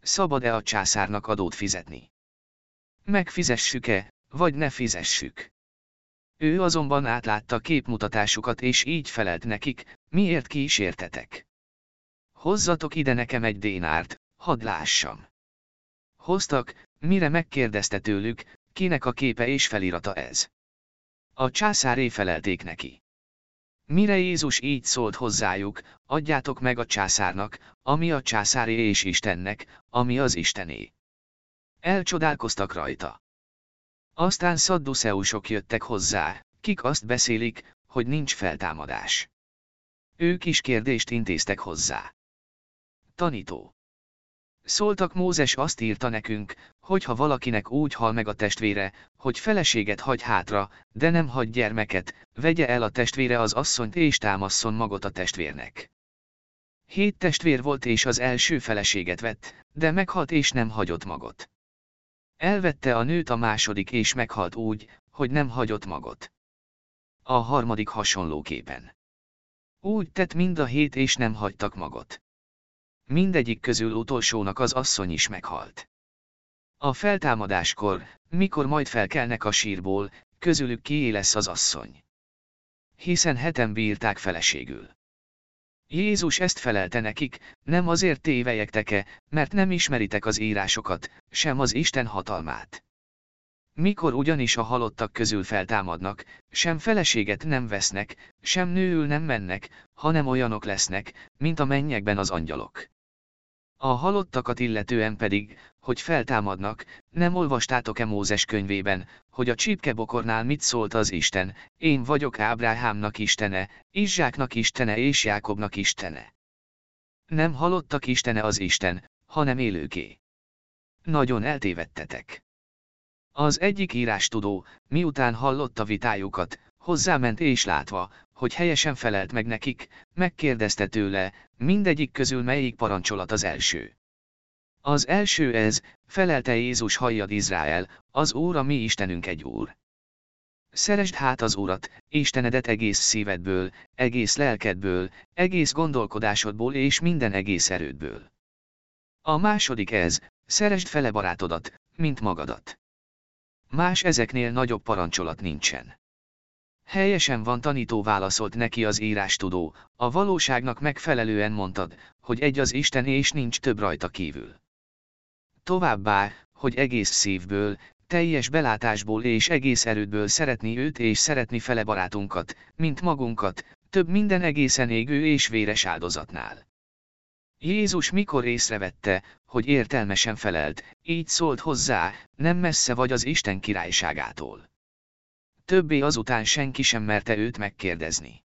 Szabad-e a császárnak adót fizetni? Megfizessük-e, vagy ne fizessük? Ő azonban átlátta képmutatásukat és így felelt nekik, miért kísértetek? Hozzatok ide nekem egy dénárt, hadd lássam. Hoztak, mire megkérdezte tőlük, kinek a képe és felirata ez. A császáré felelték neki. Mire Jézus így szólt hozzájuk, adjátok meg a császárnak, ami a császáré és Istennek, ami az Istené. Elcsodálkoztak rajta. Aztán szadduceusok jöttek hozzá, kik azt beszélik, hogy nincs feltámadás. Ők is kérdést intéztek hozzá. Tanító. Szóltak Mózes azt írta nekünk, hogy ha valakinek úgy hal meg a testvére, hogy feleséget hagy hátra, de nem hagy gyermeket, vegye el a testvére az asszonyt és támasszon magot a testvérnek. Hét testvér volt és az első feleséget vett, de meghalt és nem hagyott magot. Elvette a nőt a második és meghalt úgy, hogy nem hagyott magot. A harmadik hasonlóképpen. Úgy tett mind a hét és nem hagytak magot. Mindegyik közül utolsónak az asszony is meghalt. A feltámadáskor, mikor majd felkelnek a sírból, közülük kié lesz az asszony. Hiszen heten bírták feleségül. Jézus ezt felelte nekik, nem azért tévejektek-e, mert nem ismeritek az írásokat, sem az Isten hatalmát. Mikor ugyanis a halottak közül feltámadnak, sem feleséget nem vesznek, sem nőül nem mennek, hanem olyanok lesznek, mint a mennyekben az angyalok. A halottakat illetően pedig, hogy feltámadnak, nem olvastátok-e Mózes könyvében, hogy a csípkebokornál mit szólt az Isten, én vagyok Ábráhámnak Istene, Izsáknak Istene és Jákobnak Istene. Nem halottak Istene az Isten, hanem élőké. Nagyon eltévedtetek. Az egyik írástudó, miután hallotta vitájukat, hozzáment és látva, hogy helyesen felelt meg nekik, megkérdezte tőle, mindegyik közül melyik parancsolat az első. Az első ez, felelte Jézus halljad Izrael, az Úr a mi Istenünk egy Úr. Szeresd hát az Urat, Istenedet egész szívedből, egész lelkedből, egész gondolkodásodból és minden egész erődből. A második ez, szeresd fele barátodat, mint magadat. Más ezeknél nagyobb parancsolat nincsen. Helyesen van tanító válaszolt neki az írástudó, a valóságnak megfelelően mondtad, hogy egy az Isten és nincs több rajta kívül. Továbbá, hogy egész szívből, teljes belátásból és egész erődből szeretni őt és szeretni fele barátunkat, mint magunkat, több minden egészen égő és véres áldozatnál. Jézus mikor észrevette, hogy értelmesen felelt, így szólt hozzá, nem messze vagy az Isten királyságától többé azután senki sem merte őt megkérdezni.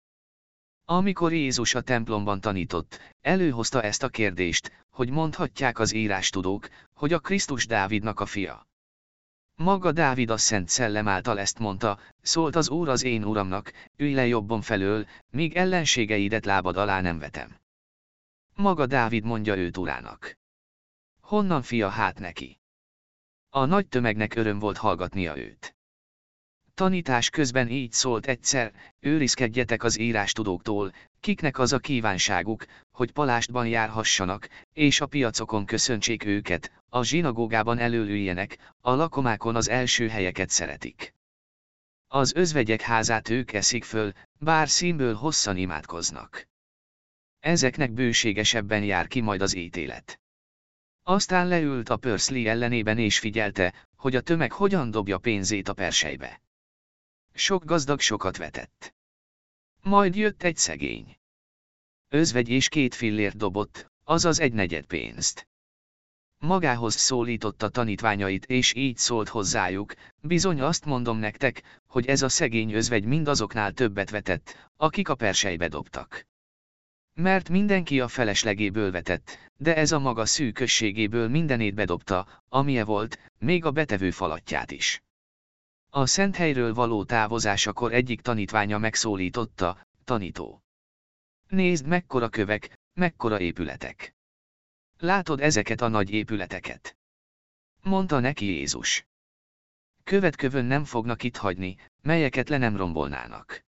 Amikor Jézus a templomban tanított, előhozta ezt a kérdést, hogy mondhatják az írástudók, hogy a Krisztus Dávidnak a fia. Maga Dávid a Szent Szellem által ezt mondta, szólt az Úr az én Uramnak, ülj le jobbon felől, míg ellenségeidet lábad alá nem vetem. Maga Dávid mondja őt Urának. Honnan fia hát neki? A nagy tömegnek öröm volt hallgatnia őt. Tanítás közben így szólt egyszer, őrizkedjetek az írástudóktól, kiknek az a kívánságuk, hogy palástban járhassanak, és a piacokon köszöntsék őket, a zsinagógában előüljenek, a lakomákon az első helyeket szeretik. Az özvegyek házát ők eszik föl, bár színből hosszan imádkoznak. Ezeknek bőségesebben jár ki majd az ítélet. Aztán leült a pörszli ellenében és figyelte, hogy a tömeg hogyan dobja pénzét a persejbe. Sok gazdag sokat vetett. Majd jött egy szegény. Özvegy és két fillért dobott, azaz egy negyed pénzt. Magához szólította tanítványait és így szólt hozzájuk, bizony azt mondom nektek, hogy ez a szegény özvegy mindazoknál többet vetett, akik a persejbe dobtak. Mert mindenki a feleslegéből vetett, de ez a maga szűkösségéből mindenét bedobta, amilyen volt, még a betevő falatját is. A szent helyről való távozásakor egyik tanítványa megszólította, tanító. Nézd mekkora kövek, mekkora épületek. Látod ezeket a nagy épületeket? Mondta neki Jézus. Követkövön nem fognak itt hagyni, melyeket le nem rombolnának.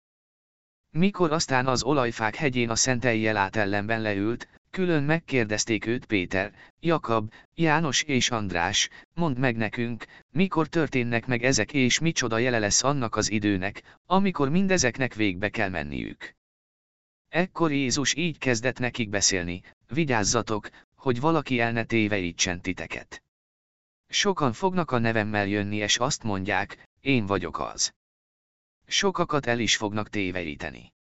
Mikor aztán az olajfák hegyén a szentelj át ellenben leült, külön megkérdezték őt Péter, Jakab, János és András, mondd meg nekünk, mikor történnek meg ezek és micsoda jele lesz annak az időnek, amikor mindezeknek végbe kell menniük. Ekkor Jézus így kezdett nekik beszélni, vigyázzatok, hogy valaki el ne téveítsen titeket. Sokan fognak a nevemmel jönni és azt mondják, én vagyok az. Sokakat el is fognak téveíteni.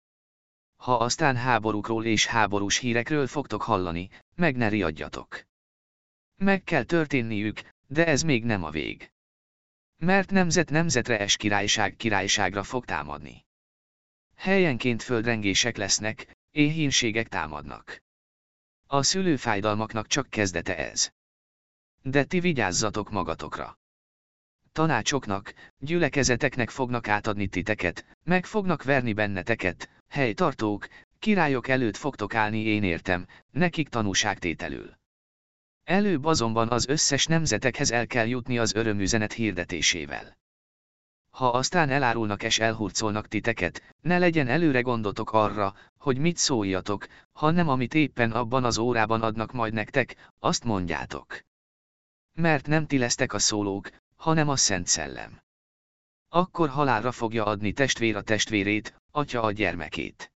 Ha aztán háborúkról és háborús hírekről fogtok hallani, meg ne riadjatok. Meg kell történniük, de ez még nem a vég. Mert nemzet nemzetre es királyság királyságra fog támadni. Helyenként földrengések lesznek, éhínségek támadnak. A szülőfájdalmaknak csak kezdete ez. De ti vigyázzatok magatokra. Tanácsoknak, gyülekezeteknek fognak átadni titeket, meg fognak verni benneteket, helytartók, királyok előtt fogtok állni én értem, nekik tanúságtételül. Előbb azonban az összes nemzetekhez el kell jutni az örömüzenet hirdetésével. Ha aztán elárulnak és elhurcolnak titeket, ne legyen előre gondotok arra, hogy mit szóljatok, hanem amit éppen abban az órában adnak majd nektek, azt mondjátok. Mert nem ti lesztek a szólók, hanem a Szent Szellem. Akkor halálra fogja adni testvér a testvérét, atya a gyermekét.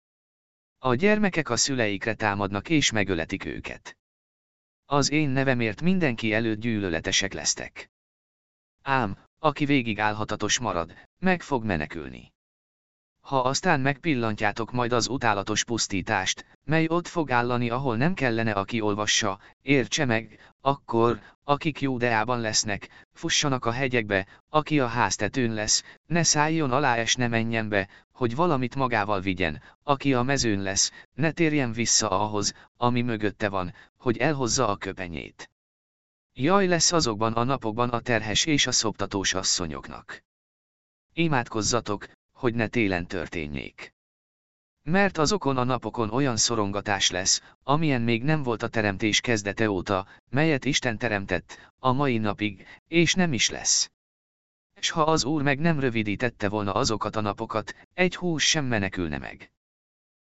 A gyermekek a szüleikre támadnak és megöletik őket. Az én nevemért mindenki előtt gyűlöletesek lesztek. Ám, aki végig állhatatos marad, meg fog menekülni. Ha aztán megpillantjátok majd az utálatos pusztítást, mely ott fog állani, ahol nem kellene, aki olvassa, értse meg, akkor, akik Júdeában lesznek, fussanak a hegyekbe, aki a háztetőn lesz, ne szálljon alá és ne menjen be, hogy valamit magával vigyen, aki a mezőn lesz, ne térjen vissza ahhoz, ami mögötte van, hogy elhozza a köpenyét. Jaj lesz azokban a napokban a terhes és a szoptatós asszonyoknak. Imádkozzatok, hogy ne télen történjék. Mert azokon a napokon olyan szorongatás lesz, amilyen még nem volt a teremtés kezdete óta, melyet Isten teremtett, a mai napig, és nem is lesz. S ha az Úr meg nem rövidítette volna azokat a napokat, egy hús sem menekülne meg.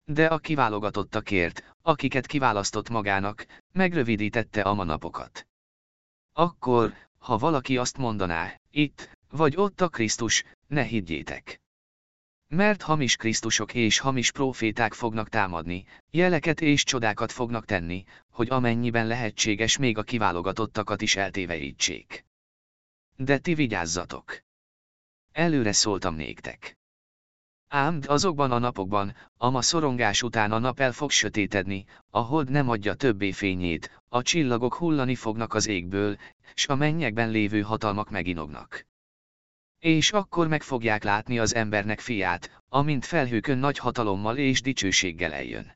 De a kiválogatottakért, akiket kiválasztott magának, megrövidítette a napokat. Akkor, ha valaki azt mondaná, itt, vagy ott a Krisztus, ne higgyétek. Mert hamis Krisztusok és hamis proféták fognak támadni, jeleket és csodákat fognak tenni, hogy amennyiben lehetséges még a kiválogatottakat is eltéveítsék. De ti vigyázzatok! Előre szóltam néktek. Ám azokban a napokban, ama szorongás után a nap el fog sötétedni, a hold nem adja többé fényét, a csillagok hullani fognak az égből, s a mennyekben lévő hatalmak meginognak. És akkor meg fogják látni az embernek fiát, amint felhőkön nagy hatalommal és dicsőséggel eljön.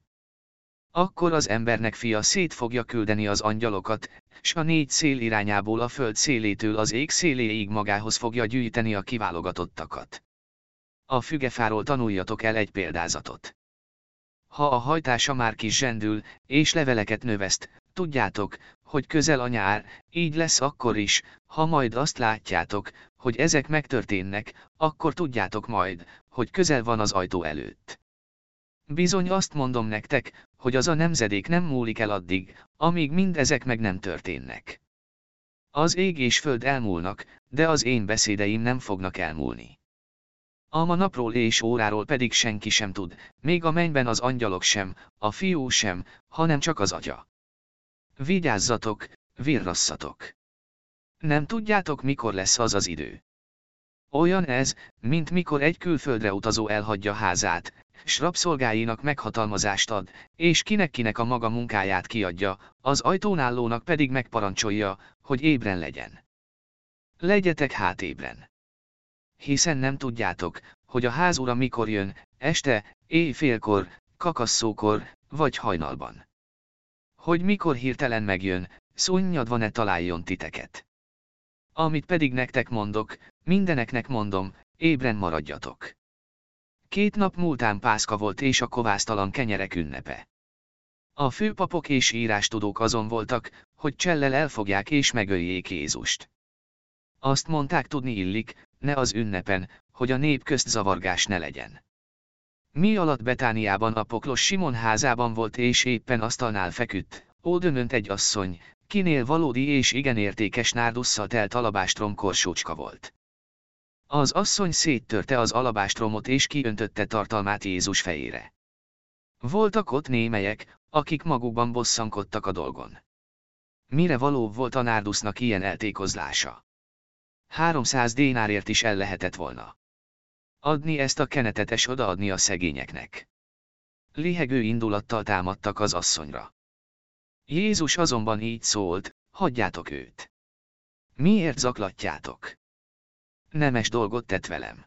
Akkor az embernek fia szét fogja küldeni az angyalokat, s a négy szél irányából a föld szélétől az ég széléig magához fogja gyűjteni a kiválogatottakat. A fügefáról tanuljatok el egy példázatot. Ha a hajtása már kis zsendül, és leveleket növeszt, tudjátok, hogy közel a nyár, így lesz akkor is, ha majd azt látjátok, hogy ezek megtörténnek, akkor tudjátok majd, hogy közel van az ajtó előtt. Bizony azt mondom nektek, hogy az a nemzedék nem múlik el addig, amíg mindezek meg nem történnek. Az ég és föld elmúlnak, de az én beszédeim nem fognak elmúlni. Alma napról és óráról pedig senki sem tud, még a mennyben az angyalok sem, a fiú sem, hanem csak az atya. Vigyázzatok, virrasszatok! Nem tudjátok mikor lesz az az idő. Olyan ez, mint mikor egy külföldre utazó elhagyja házát, s rabszolgáinak meghatalmazást ad, és kinek-kinek a maga munkáját kiadja, az ajtónállónak pedig megparancsolja, hogy ébren legyen. Legyetek hát ébren. Hiszen nem tudjátok, hogy a ház ura mikor jön, este, éjfélkor, kakasszókor, vagy hajnalban. Hogy mikor hirtelen megjön, szunnyadva ne találjon titeket. Amit pedig nektek mondok, mindeneknek mondom, ébren maradjatok. Két nap múltán Pászka volt és a kovásztalan kenyerek ünnepe. A főpapok és írástudók azon voltak, hogy csellel elfogják és megöljék Jézust. Azt mondták tudni illik, ne az ünnepen, hogy a nép közt zavargás ne legyen. Mi alatt Betániában a poklos Simon házában volt és éppen asztalnál feküdt, ódönönt egy asszony, kinél valódi és igen értékes nárdusszal telt alabástrom korsócska volt. Az asszony széttörte az alabástromot és kiöntötte tartalmát Jézus fejére. Voltak ott némelyek, akik magukban bosszankodtak a dolgon. Mire való volt a nárdusznak ilyen eltékozlása? 300 dénárért is el lehetett volna. Adni ezt a kenetet és odaadni a szegényeknek. Lihegő indulattal támadtak az asszonyra. Jézus azonban így szólt, hagyjátok őt. Miért zaklatjátok? Nemes dolgot tett velem.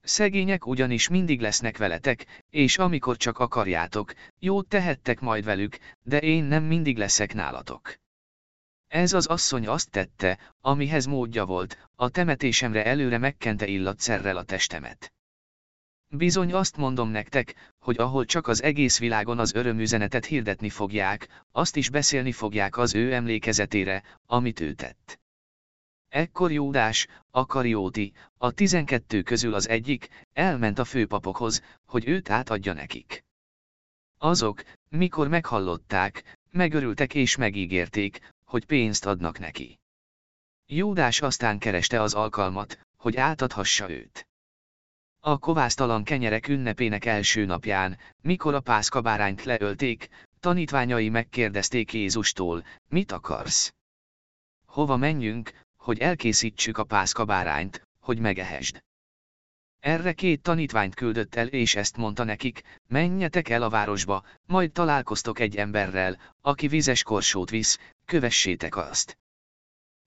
Szegények ugyanis mindig lesznek veletek, és amikor csak akarjátok, jót tehettek majd velük, de én nem mindig leszek nálatok. Ez az asszony azt tette, amihez módja volt, a temetésemre előre megkente illatszerrel a testemet. Bizony azt mondom nektek, hogy ahol csak az egész világon az örömüzenetet hirdetni fogják, azt is beszélni fogják az ő emlékezetére, amit ő tett. Ekkor Jódás, a Karióti, a tizenkettő közül az egyik, elment a főpapokhoz, hogy őt átadja nekik. Azok, mikor meghallották, megörültek és megígérték, hogy pénzt adnak neki. Júdás aztán kereste az alkalmat, hogy átadhassa őt. A kovásztalan kenyerek ünnepének első napján, mikor a pászkabárányt leölték, tanítványai megkérdezték Jézustól, mit akarsz? Hova menjünk, hogy elkészítsük a pászkabárányt, hogy megehesd? Erre két tanítványt küldött el és ezt mondta nekik, menjetek el a városba, majd találkoztok egy emberrel, aki vizes korsót visz, kövessétek azt.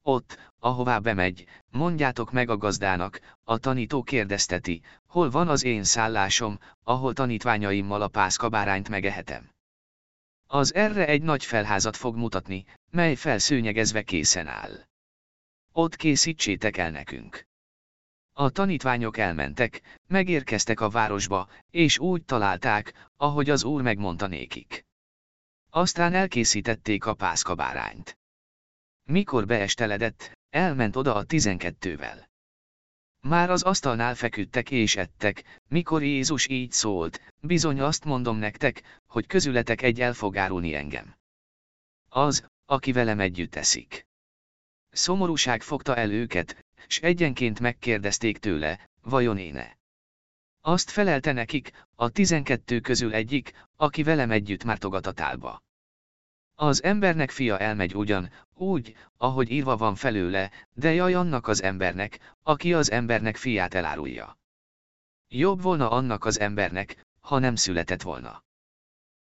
Ott, ahová bemegy, mondjátok meg a gazdának, a tanító kérdezteti, hol van az én szállásom, ahol tanítványaimmal a pászkabárányt megehetem. Az erre egy nagy felházat fog mutatni, mely felszőnyegezve készen áll. Ott készítsétek el nekünk. A tanítványok elmentek, megérkeztek a városba, és úgy találták, ahogy az úr megmondta nékik. Aztán elkészítették a pászkabárányt. Mikor beesteledett, elment oda a tizenkettővel. Már az asztalnál feküdtek és ettek, mikor Jézus így szólt, bizony azt mondom nektek, hogy közületek egy el fog árulni engem. Az, aki velem együtt eszik. Szomorúság fogta el őket, s egyenként megkérdezték tőle, vajon éne. Azt felelte nekik, a tizenkettő közül egyik, aki velem együtt mártogat a tálba. Az embernek fia elmegy ugyan, úgy, ahogy írva van felőle, de jaj annak az embernek, aki az embernek fiát elárulja. Jobb volna annak az embernek, ha nem született volna.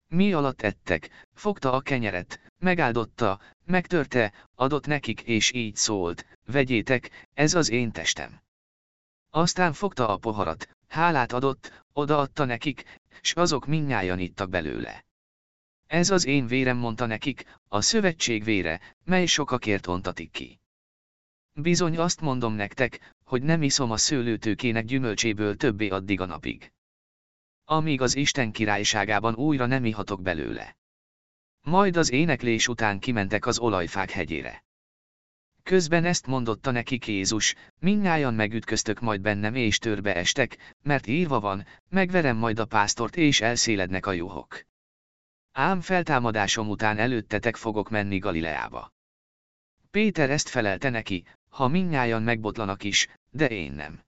Mi alatt ettek, fogta a kenyeret, megáldotta, megtörte, adott nekik és így szólt, vegyétek, ez az én testem. Aztán fogta a poharat, hálát adott, odaadta nekik, s azok minnyájan ittak belőle. Ez az én vérem mondta nekik, a szövetség vére, mely sokakért ontatik ki. Bizony azt mondom nektek, hogy nem iszom a szőlőtőkének gyümölcséből többé addig a napig. Amíg az Isten királyságában újra nem ihatok belőle. Majd az éneklés után kimentek az olajfák hegyére. Közben ezt mondotta neki Jézus, minnyájan megütköztök majd bennem és törbe estek, mert írva van, megverem majd a pásztort és elszélednek a juhok. Ám feltámadásom után előttetek fogok menni Galileába. Péter ezt felelte neki, ha minnyájan megbotlanak is, de én nem.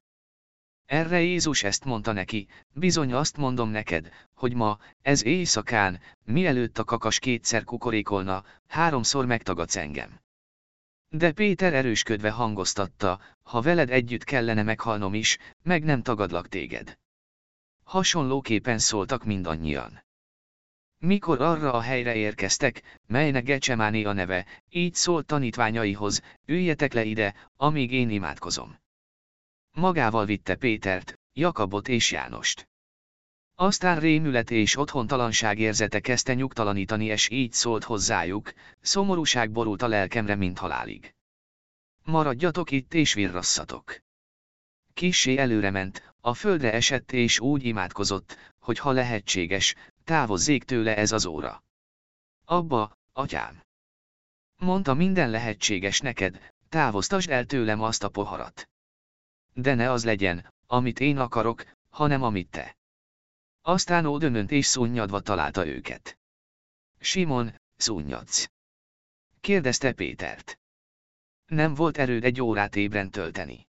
Erre Jézus ezt mondta neki, bizony azt mondom neked, hogy ma, ez éjszakán, mielőtt a kakas kétszer kukorékolna, háromszor megtagadsz engem. De Péter erősködve hangoztatta, ha veled együtt kellene meghalnom is, meg nem tagadlak téged. Hasonlóképpen szóltak mindannyian. Mikor arra a helyre érkeztek, melynek Gecsemáné a neve, így szólt tanítványaihoz, üljetek le ide, amíg én imádkozom. Magával vitte Pétert, Jakabot és Jánost. Aztán rémület és otthontalanság érzete kezdte nyugtalanítani és így szólt hozzájuk, szomorúság borult a lelkemre mint halálig. Maradjatok itt és virrasszatok. Kissé előrement, a földre esett és úgy imádkozott, hogy ha lehetséges, távozzék tőle ez az óra. Abba, atyám! Mondta minden lehetséges neked, távoztasd el tőlem azt a poharat. De ne az legyen, amit én akarok, hanem amit te. Aztán ódönönt és szunnyadva találta őket. Simon, szunnyadsz. Kérdezte Pétert. Nem volt erőd egy órát ébren tölteni.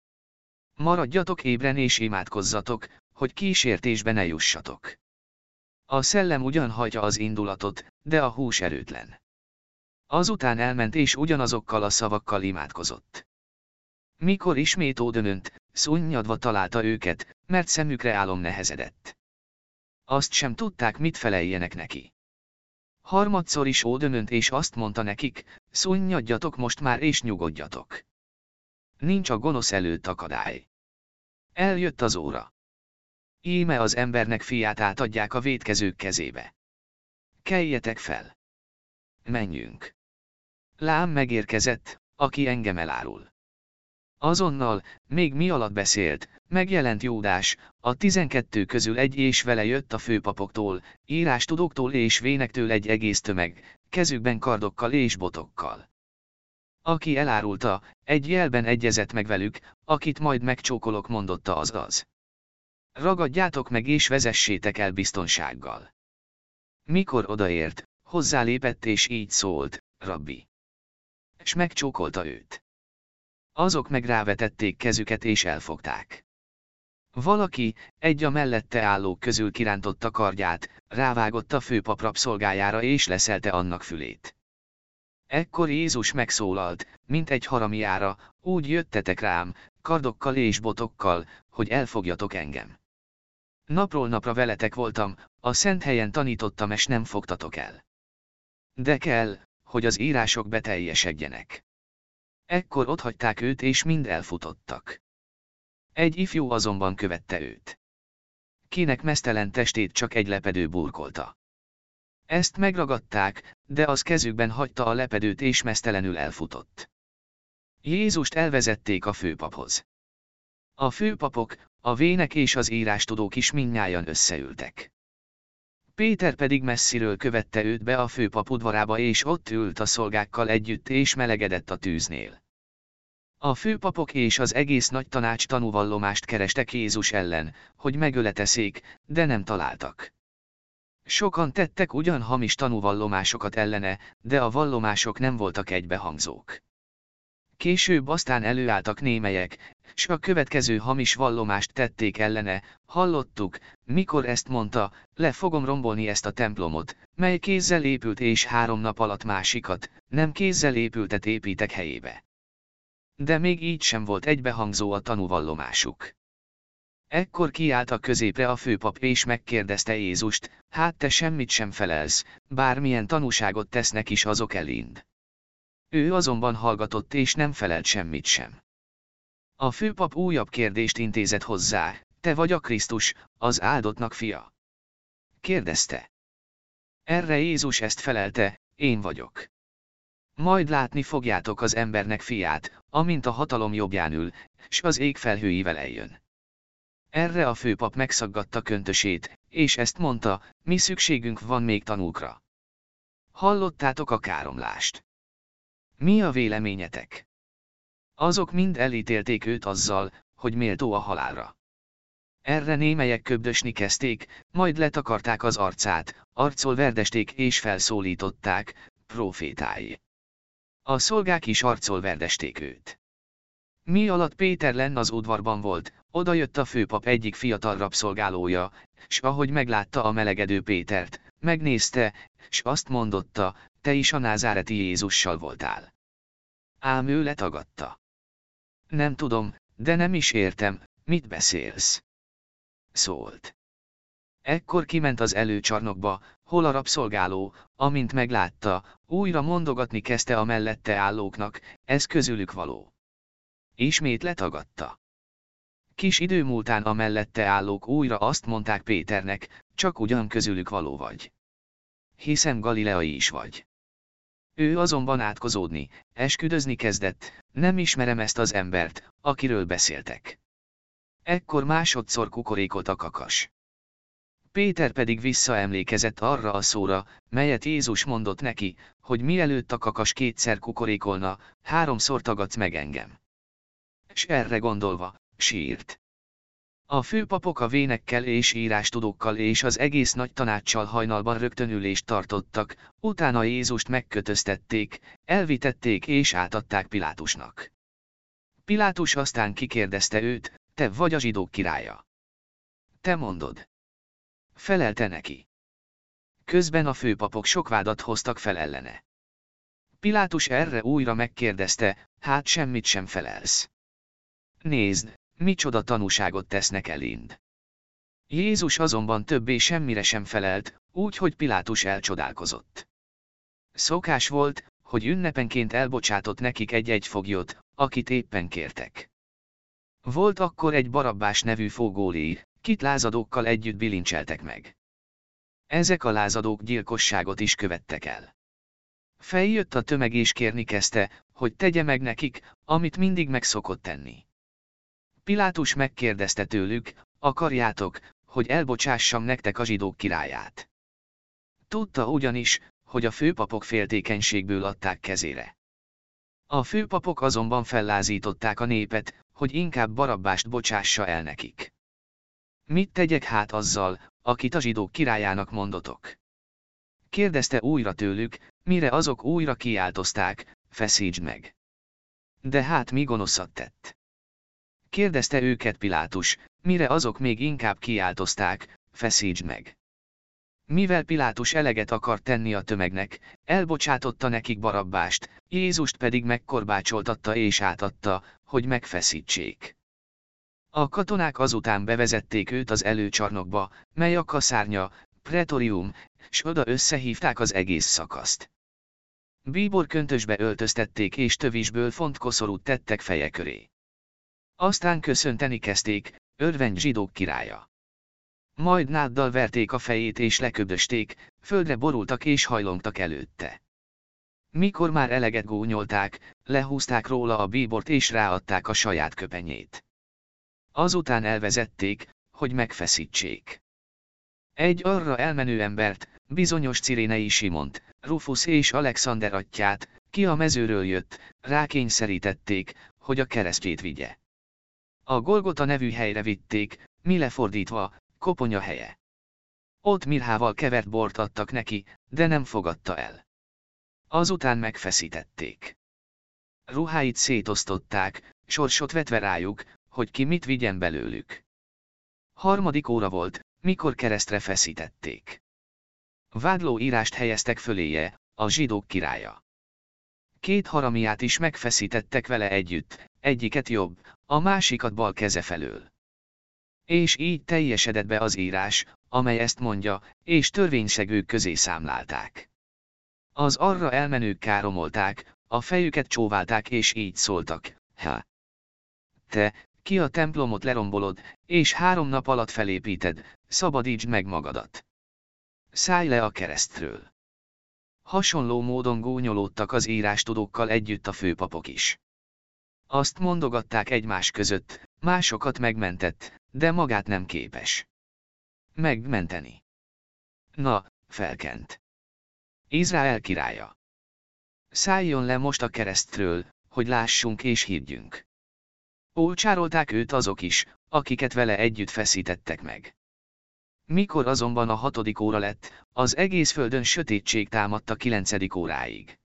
Maradjatok ébren és imádkozzatok, hogy kísértésbe ne jussatok. A szellem ugyan hagyja az indulatot, de a hús erőtlen. Azután elment és ugyanazokkal a szavakkal imádkozott. Mikor ismét ódönönt, szunnyadva találta őket, mert szemükre álom nehezedett. Azt sem tudták, mit feleljenek neki. Harmadszor is ódönönt és azt mondta nekik, szunnyadjatok most már és nyugodjatok. Nincs a gonosz előtt akadály. Eljött az óra. Íme az embernek fiát átadják a védkezők kezébe. Keljetek fel! Menjünk! Lám megérkezett, aki engem elárul. Azonnal, még mi alatt beszélt, megjelent Jódás, a tizenkettő közül egy és vele jött a főpapoktól, írástudóktól és vénektől egy egész tömeg, kezükben kardokkal és botokkal. Aki elárulta, egy jelben egyezett meg velük, akit majd megcsókolok mondotta az az. Ragadjátok meg és vezessétek el biztonsággal. Mikor odaért, hozzálépett és így szólt, rabbi. S megcsókolta őt. Azok meg rávetették kezüket és elfogták. Valaki, egy a mellette állók közül kirántotta kardját, rávágott a főpap rabszolgájára és leszelte annak fülét. Ekkor Jézus megszólalt, mint egy haramiára, úgy jöttetek rám, kardokkal és botokkal, hogy elfogjatok engem. Napról napra veletek voltam, a szent helyen tanítottam és nem fogtatok el. De kell, hogy az írások beteljesedjenek. Ekkor otthagyták őt és mind elfutottak. Egy ifjú azonban követte őt. Kinek mesztelen testét csak egy lepedő burkolta. Ezt megragadták, de az kezükben hagyta a lepedőt és mesztelenül elfutott. Jézust elvezették a főpaphoz. A főpapok, a vének és az írástudók is minnyájan összeültek. Péter pedig messziről követte őt be a főpap udvarába és ott ült a szolgákkal együtt és melegedett a tűznél. A főpapok és az egész nagy tanács tanúvallomást kerestek Jézus ellen, hogy megöleteszék, de nem találtak. Sokan tettek ugyan hamis tanúvallomásokat ellene, de a vallomások nem voltak egybehangzók. Később aztán előálltak némelyek, s a következő hamis vallomást tették ellene, hallottuk, mikor ezt mondta, le fogom rombolni ezt a templomot, mely kézzel épült és három nap alatt másikat, nem kézzel épültet építek helyébe. De még így sem volt egybehangzó a tanúvallomásuk. Ekkor kiállt a középre a főpap és megkérdezte Jézust, hát te semmit sem felelsz, bármilyen tanúságot tesznek is azok elind. Ő azonban hallgatott és nem felelt semmit sem. A főpap újabb kérdést intézett hozzá, te vagy a Krisztus, az áldottnak fia. Kérdezte. Erre Jézus ezt felelte, én vagyok. Majd látni fogjátok az embernek fiát, amint a hatalom jobbján ül, s az ég felhőivel eljön. Erre a főpap megszaggatta köntösét, és ezt mondta, mi szükségünk van még tanúkra. Hallottátok a káromlást. Mi a véleményetek? Azok mind elítélték őt azzal, hogy méltó a halálra. Erre némelyek köbdösni kezdték, majd letakarták az arcát, arcol verdesték és felszólították, profétái. A szolgák is arcol verdesték őt. Mi alatt Péter lenn az udvarban volt, oda jött a főpap egyik fiatal rabszolgálója, s ahogy meglátta a melegedő Pétert, megnézte, s azt mondotta, te is a názáreti Jézussal voltál. Ám ő letagadta. Nem tudom, de nem is értem, mit beszélsz. Szólt. Ekkor kiment az előcsarnokba, hol a rabszolgáló, amint meglátta, újra mondogatni kezdte a mellette állóknak, ez közülük való. Ismét letagadta. Kis idő múltán a mellette állók újra azt mondták Péternek, csak ugyan közülük való vagy. Hiszem Galileai is vagy. Ő azonban átkozódni, esküdözni kezdett, nem ismerem ezt az embert, akiről beszéltek. Ekkor másodszor kukorékolt a kakas. Péter pedig visszaemlékezett arra a szóra, melyet Jézus mondott neki, hogy mielőtt a kakas kétszer kukorékolna, háromszor tagadsz meg engem. S erre gondolva, sírt. A főpapok a vénekkel és írástudókkal és az egész nagy tanácssal hajnalban rögtönülést tartottak, utána Jézust megkötöztették, elvitették és átadták Pilátusnak. Pilátus aztán kikérdezte őt, te vagy a zsidók királya. Te mondod. Felelte neki. Közben a főpapok sok vádat hoztak fel ellene. Pilátus erre újra megkérdezte, hát semmit sem felelsz. Nézd, micsoda tanúságot tesznek elénd. Jézus azonban többé semmire sem felelt, úgy, hogy Pilátus elcsodálkozott. Szokás volt, hogy ünnepenként elbocsátott nekik egy-egy foglyot, akit éppen kértek. Volt akkor egy barabbás nevű fogólé, kit lázadókkal együtt bilincseltek meg. Ezek a lázadók gyilkosságot is követtek el. Feljött a tömeg és kérni kezdte, hogy tegye meg nekik, amit mindig megszokott tenni. Pilátus megkérdezte tőlük, akarjátok, hogy elbocsássam nektek a zsidók királyát. Tudta ugyanis, hogy a főpapok féltékenységből adták kezére. A főpapok azonban fellázították a népet, hogy inkább barabbást bocsássa el nekik. Mit tegyek hát azzal, akit a zsidók királyának mondotok? Kérdezte újra tőlük, mire azok újra kiáltozták, feszítsd meg. De hát mi gonoszat tett? Kérdezte őket Pilátus, mire azok még inkább kiáltozták, feszítsd meg. Mivel Pilátus eleget akart tenni a tömegnek, elbocsátotta nekik barabbást, Jézust pedig megkorbácsoltatta és átadta, hogy megfeszítsék. A katonák azután bevezették őt az előcsarnokba, mely a kaszárnya, pretorium, s oda összehívták az egész szakaszt. Bíbor köntösbe öltöztették és tövisből koszorút tettek feje köré. Aztán köszönteni kezdték, örvend zsidók királya. Majd náddal verték a fejét és leköbdösték, földre borultak és hajlongtak előtte. Mikor már eleget gúnyolták, lehúzták róla a bíbort és ráadták a saját köpenyét. Azután elvezették, hogy megfeszítsék. Egy arra elmenő embert, bizonyos Cirénei Simont, Rufus és Alexander atyát, ki a mezőről jött, rákényszerítették, hogy a keresztjét vigye. A Golgota nevű helyre vitték, mi lefordítva, koponya helye. Ott mirhával kevert bort adtak neki, de nem fogadta el. Azután megfeszítették. Ruháit szétosztották, sorsot vetve rájuk, hogy ki mit vigyen belőlük. Harmadik óra volt, mikor keresztre feszítették. Vádló írást helyeztek föléje, a zsidók királya. Két haramiát is megfeszítettek vele együtt, egyiket jobb, a másikat bal keze felől. És így teljesedett be az írás, amely ezt mondja, és törvényszegők közé számlálták. Az arra elmenők káromolták, a fejüket csóválták és így szóltak, ha. Te, ki a templomot lerombolod, és három nap alatt felépíted, szabadítsd meg magadat. Szállj le a keresztről. Hasonló módon gúnyolódtak az írástudókkal együtt a főpapok is. Azt mondogatták egymás között, másokat megmentett, de magát nem képes. Megmenteni. Na, felkent. Izrael királya. Szálljon le most a keresztről, hogy lássunk és higgyünk. Olcsárolták őt azok is, akiket vele együtt feszítettek meg. Mikor azonban a hatodik óra lett, az egész földön sötétség támadt a kilencedik óráig.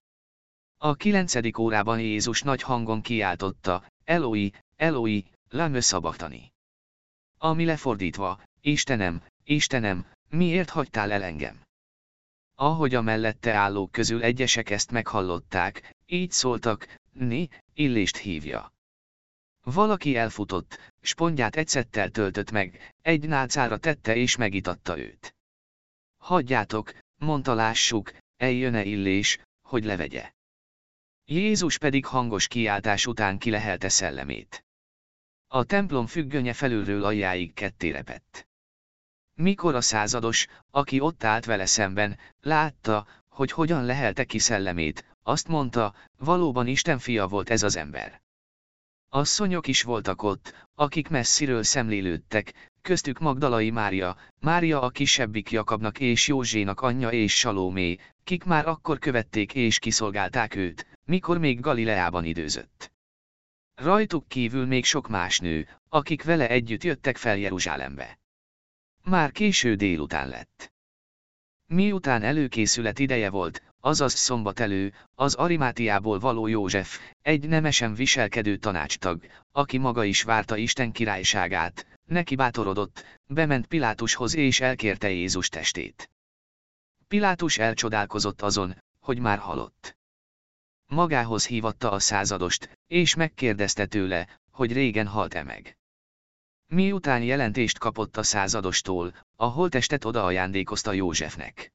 A kilencedik órában Jézus nagy hangon kiáltotta, Eloi, Eloi, lame szabaktani. Ami lefordítva, Istenem, Istenem, miért hagytál el engem? Ahogy a mellette állók közül egyesek ezt meghallották, így szóltak, Ni, Illést hívja. Valaki elfutott, spondját egyszettel töltött meg, egy nálcára tette és megitatta őt. Hagyjátok, mondta lássuk, eljön-e illés, hogy levegye. Jézus pedig hangos kiáltás után kilehelte szellemét. A templom függönye felülről aljáig kettérepett. Mikor a százados, aki ott állt vele szemben, látta, hogy hogyan lehelte ki szellemét, azt mondta, valóban Isten fia volt ez az ember. Asszonyok is voltak ott, akik messziről szemlélődtek, köztük Magdalai Mária, Mária a kisebbik Jakabnak és Józsénak anyja és Salómé, kik már akkor követték és kiszolgálták őt, mikor még Galileában időzött. Rajtuk kívül még sok más nő, akik vele együtt jöttek fel Jeruzsálembe. Már késő délután lett. Miután előkészület ideje volt, azaz szombat elő, az Arimátiából való József, egy nemesen viselkedő tanácstag, aki maga is várta Isten királyságát, neki bátorodott, bement Pilátushoz és elkérte Jézus testét. Pilátus elcsodálkozott azon, hogy már halott. Magához hívatta a századost, és megkérdezte tőle, hogy régen halt-e meg. Miután jelentést kapott a századostól, a holtestet odaajándékozta Józsefnek.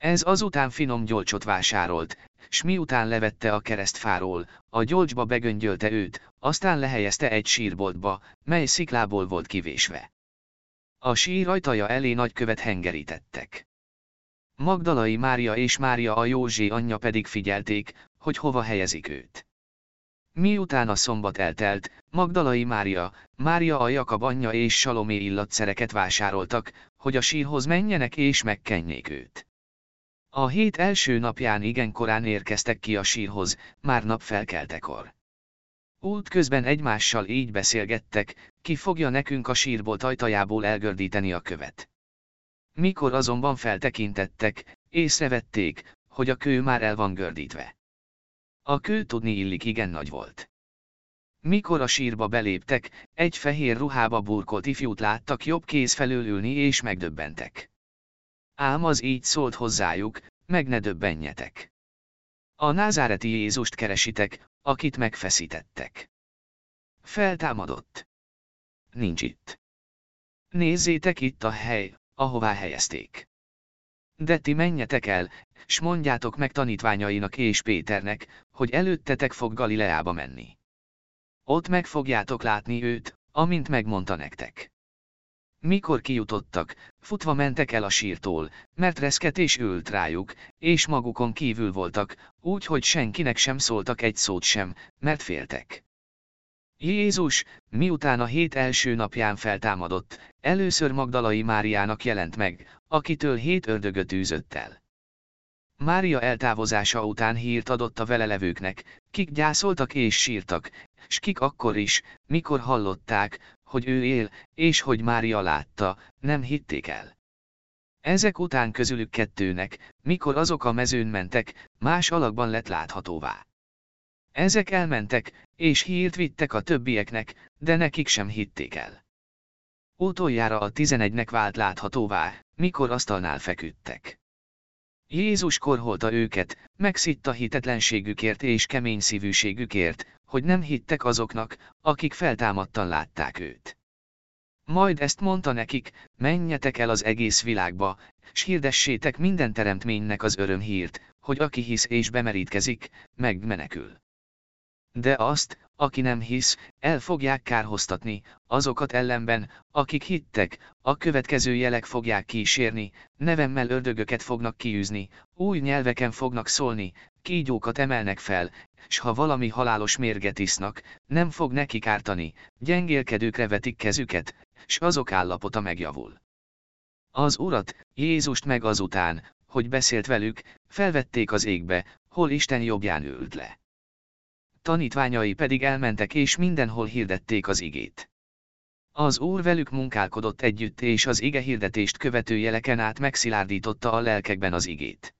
Ez azután finom gyolcsot vásárolt, s miután levette a keresztfáról, a gyolcsba begöngyölte őt, aztán lehelyezte egy sírboltba, mely sziklából volt kivésve. A sír ajtaja elé nagykövet hengerítettek. Magdalai Mária és Mária a Józsi anyja pedig figyelték, hogy hova helyezik őt. Miután a szombat eltelt, Magdalai Mária, Mária a Jakab anyja és Salomé illatszereket vásároltak, hogy a sírhoz menjenek és megkenjék őt. A hét első napján igen korán érkeztek ki a sírhoz, már nap felkeltekor. Út közben egymással így beszélgettek, ki fogja nekünk a sírból ajtajából elgördíteni a követ. Mikor azonban feltekintettek, észrevették, hogy a kő már el van gördítve. A kő tudni illik igen nagy volt. Mikor a sírba beléptek, egy fehér ruhába burkolt ifjút láttak jobb kéz felől ülni és megdöbbentek. Ám az így szólt hozzájuk, meg ne döbbenjetek. A názáreti Jézust keresitek, akit megfeszítettek. Feltámadott. Nincs itt. Nézzétek itt a hely, ahová helyezték. De ti menjetek el, s mondjátok meg tanítványainak és Péternek, hogy előttetek fog Galileába menni. Ott meg fogjátok látni őt, amint megmondta nektek. Mikor kijutottak, futva mentek el a sírtól, mert reszketés ült rájuk, és magukon kívül voltak, úgy, hogy senkinek sem szóltak egy szót sem, mert féltek. Jézus, miután a hét első napján feltámadott, először Magdalai Máriának jelent meg, akitől hét ördögöt űzött el. Mária eltávozása után hírt adott a velelevőknek, kik gyászoltak és sírtak, s kik akkor is, mikor hallották, hogy ő él, és hogy Mária látta, nem hitték el. Ezek után közülük kettőnek, mikor azok a mezőn mentek, más alakban lett láthatóvá. Ezek elmentek, és hírt vittek a többieknek, de nekik sem hitték el. Utoljára a tizenegynek vált láthatóvá, mikor asztalnál feküdtek. Jézus korholta őket, megszitta hitetlenségükért és kemény szívűségükért, hogy nem hittek azoknak, akik feltámadtan látták őt. Majd ezt mondta nekik, menjetek el az egész világba, s hirdessétek minden teremtménynek az örömhírt, hogy aki hisz és bemerítkezik, megmenekül. De azt, aki nem hisz, el fogják kárhoztatni, azokat ellenben, akik hittek, a következő jelek fogják kísérni, nevemmel ördögöket fognak kiűzni, új nyelveken fognak szólni, kígyókat emelnek fel, s ha valami halálos mérget isznak, nem fog nekik ártani, gyengélkedőkre vetik kezüket, s azok állapota megjavul. Az urat, Jézust meg azután, hogy beszélt velük, felvették az égbe, hol Isten jobbján ült le tanítványai pedig elmentek és mindenhol hirdették az igét. Az Úr velük munkálkodott együtt és az ige hirdetést követő jeleken át megszilárdította a lelkekben az igét.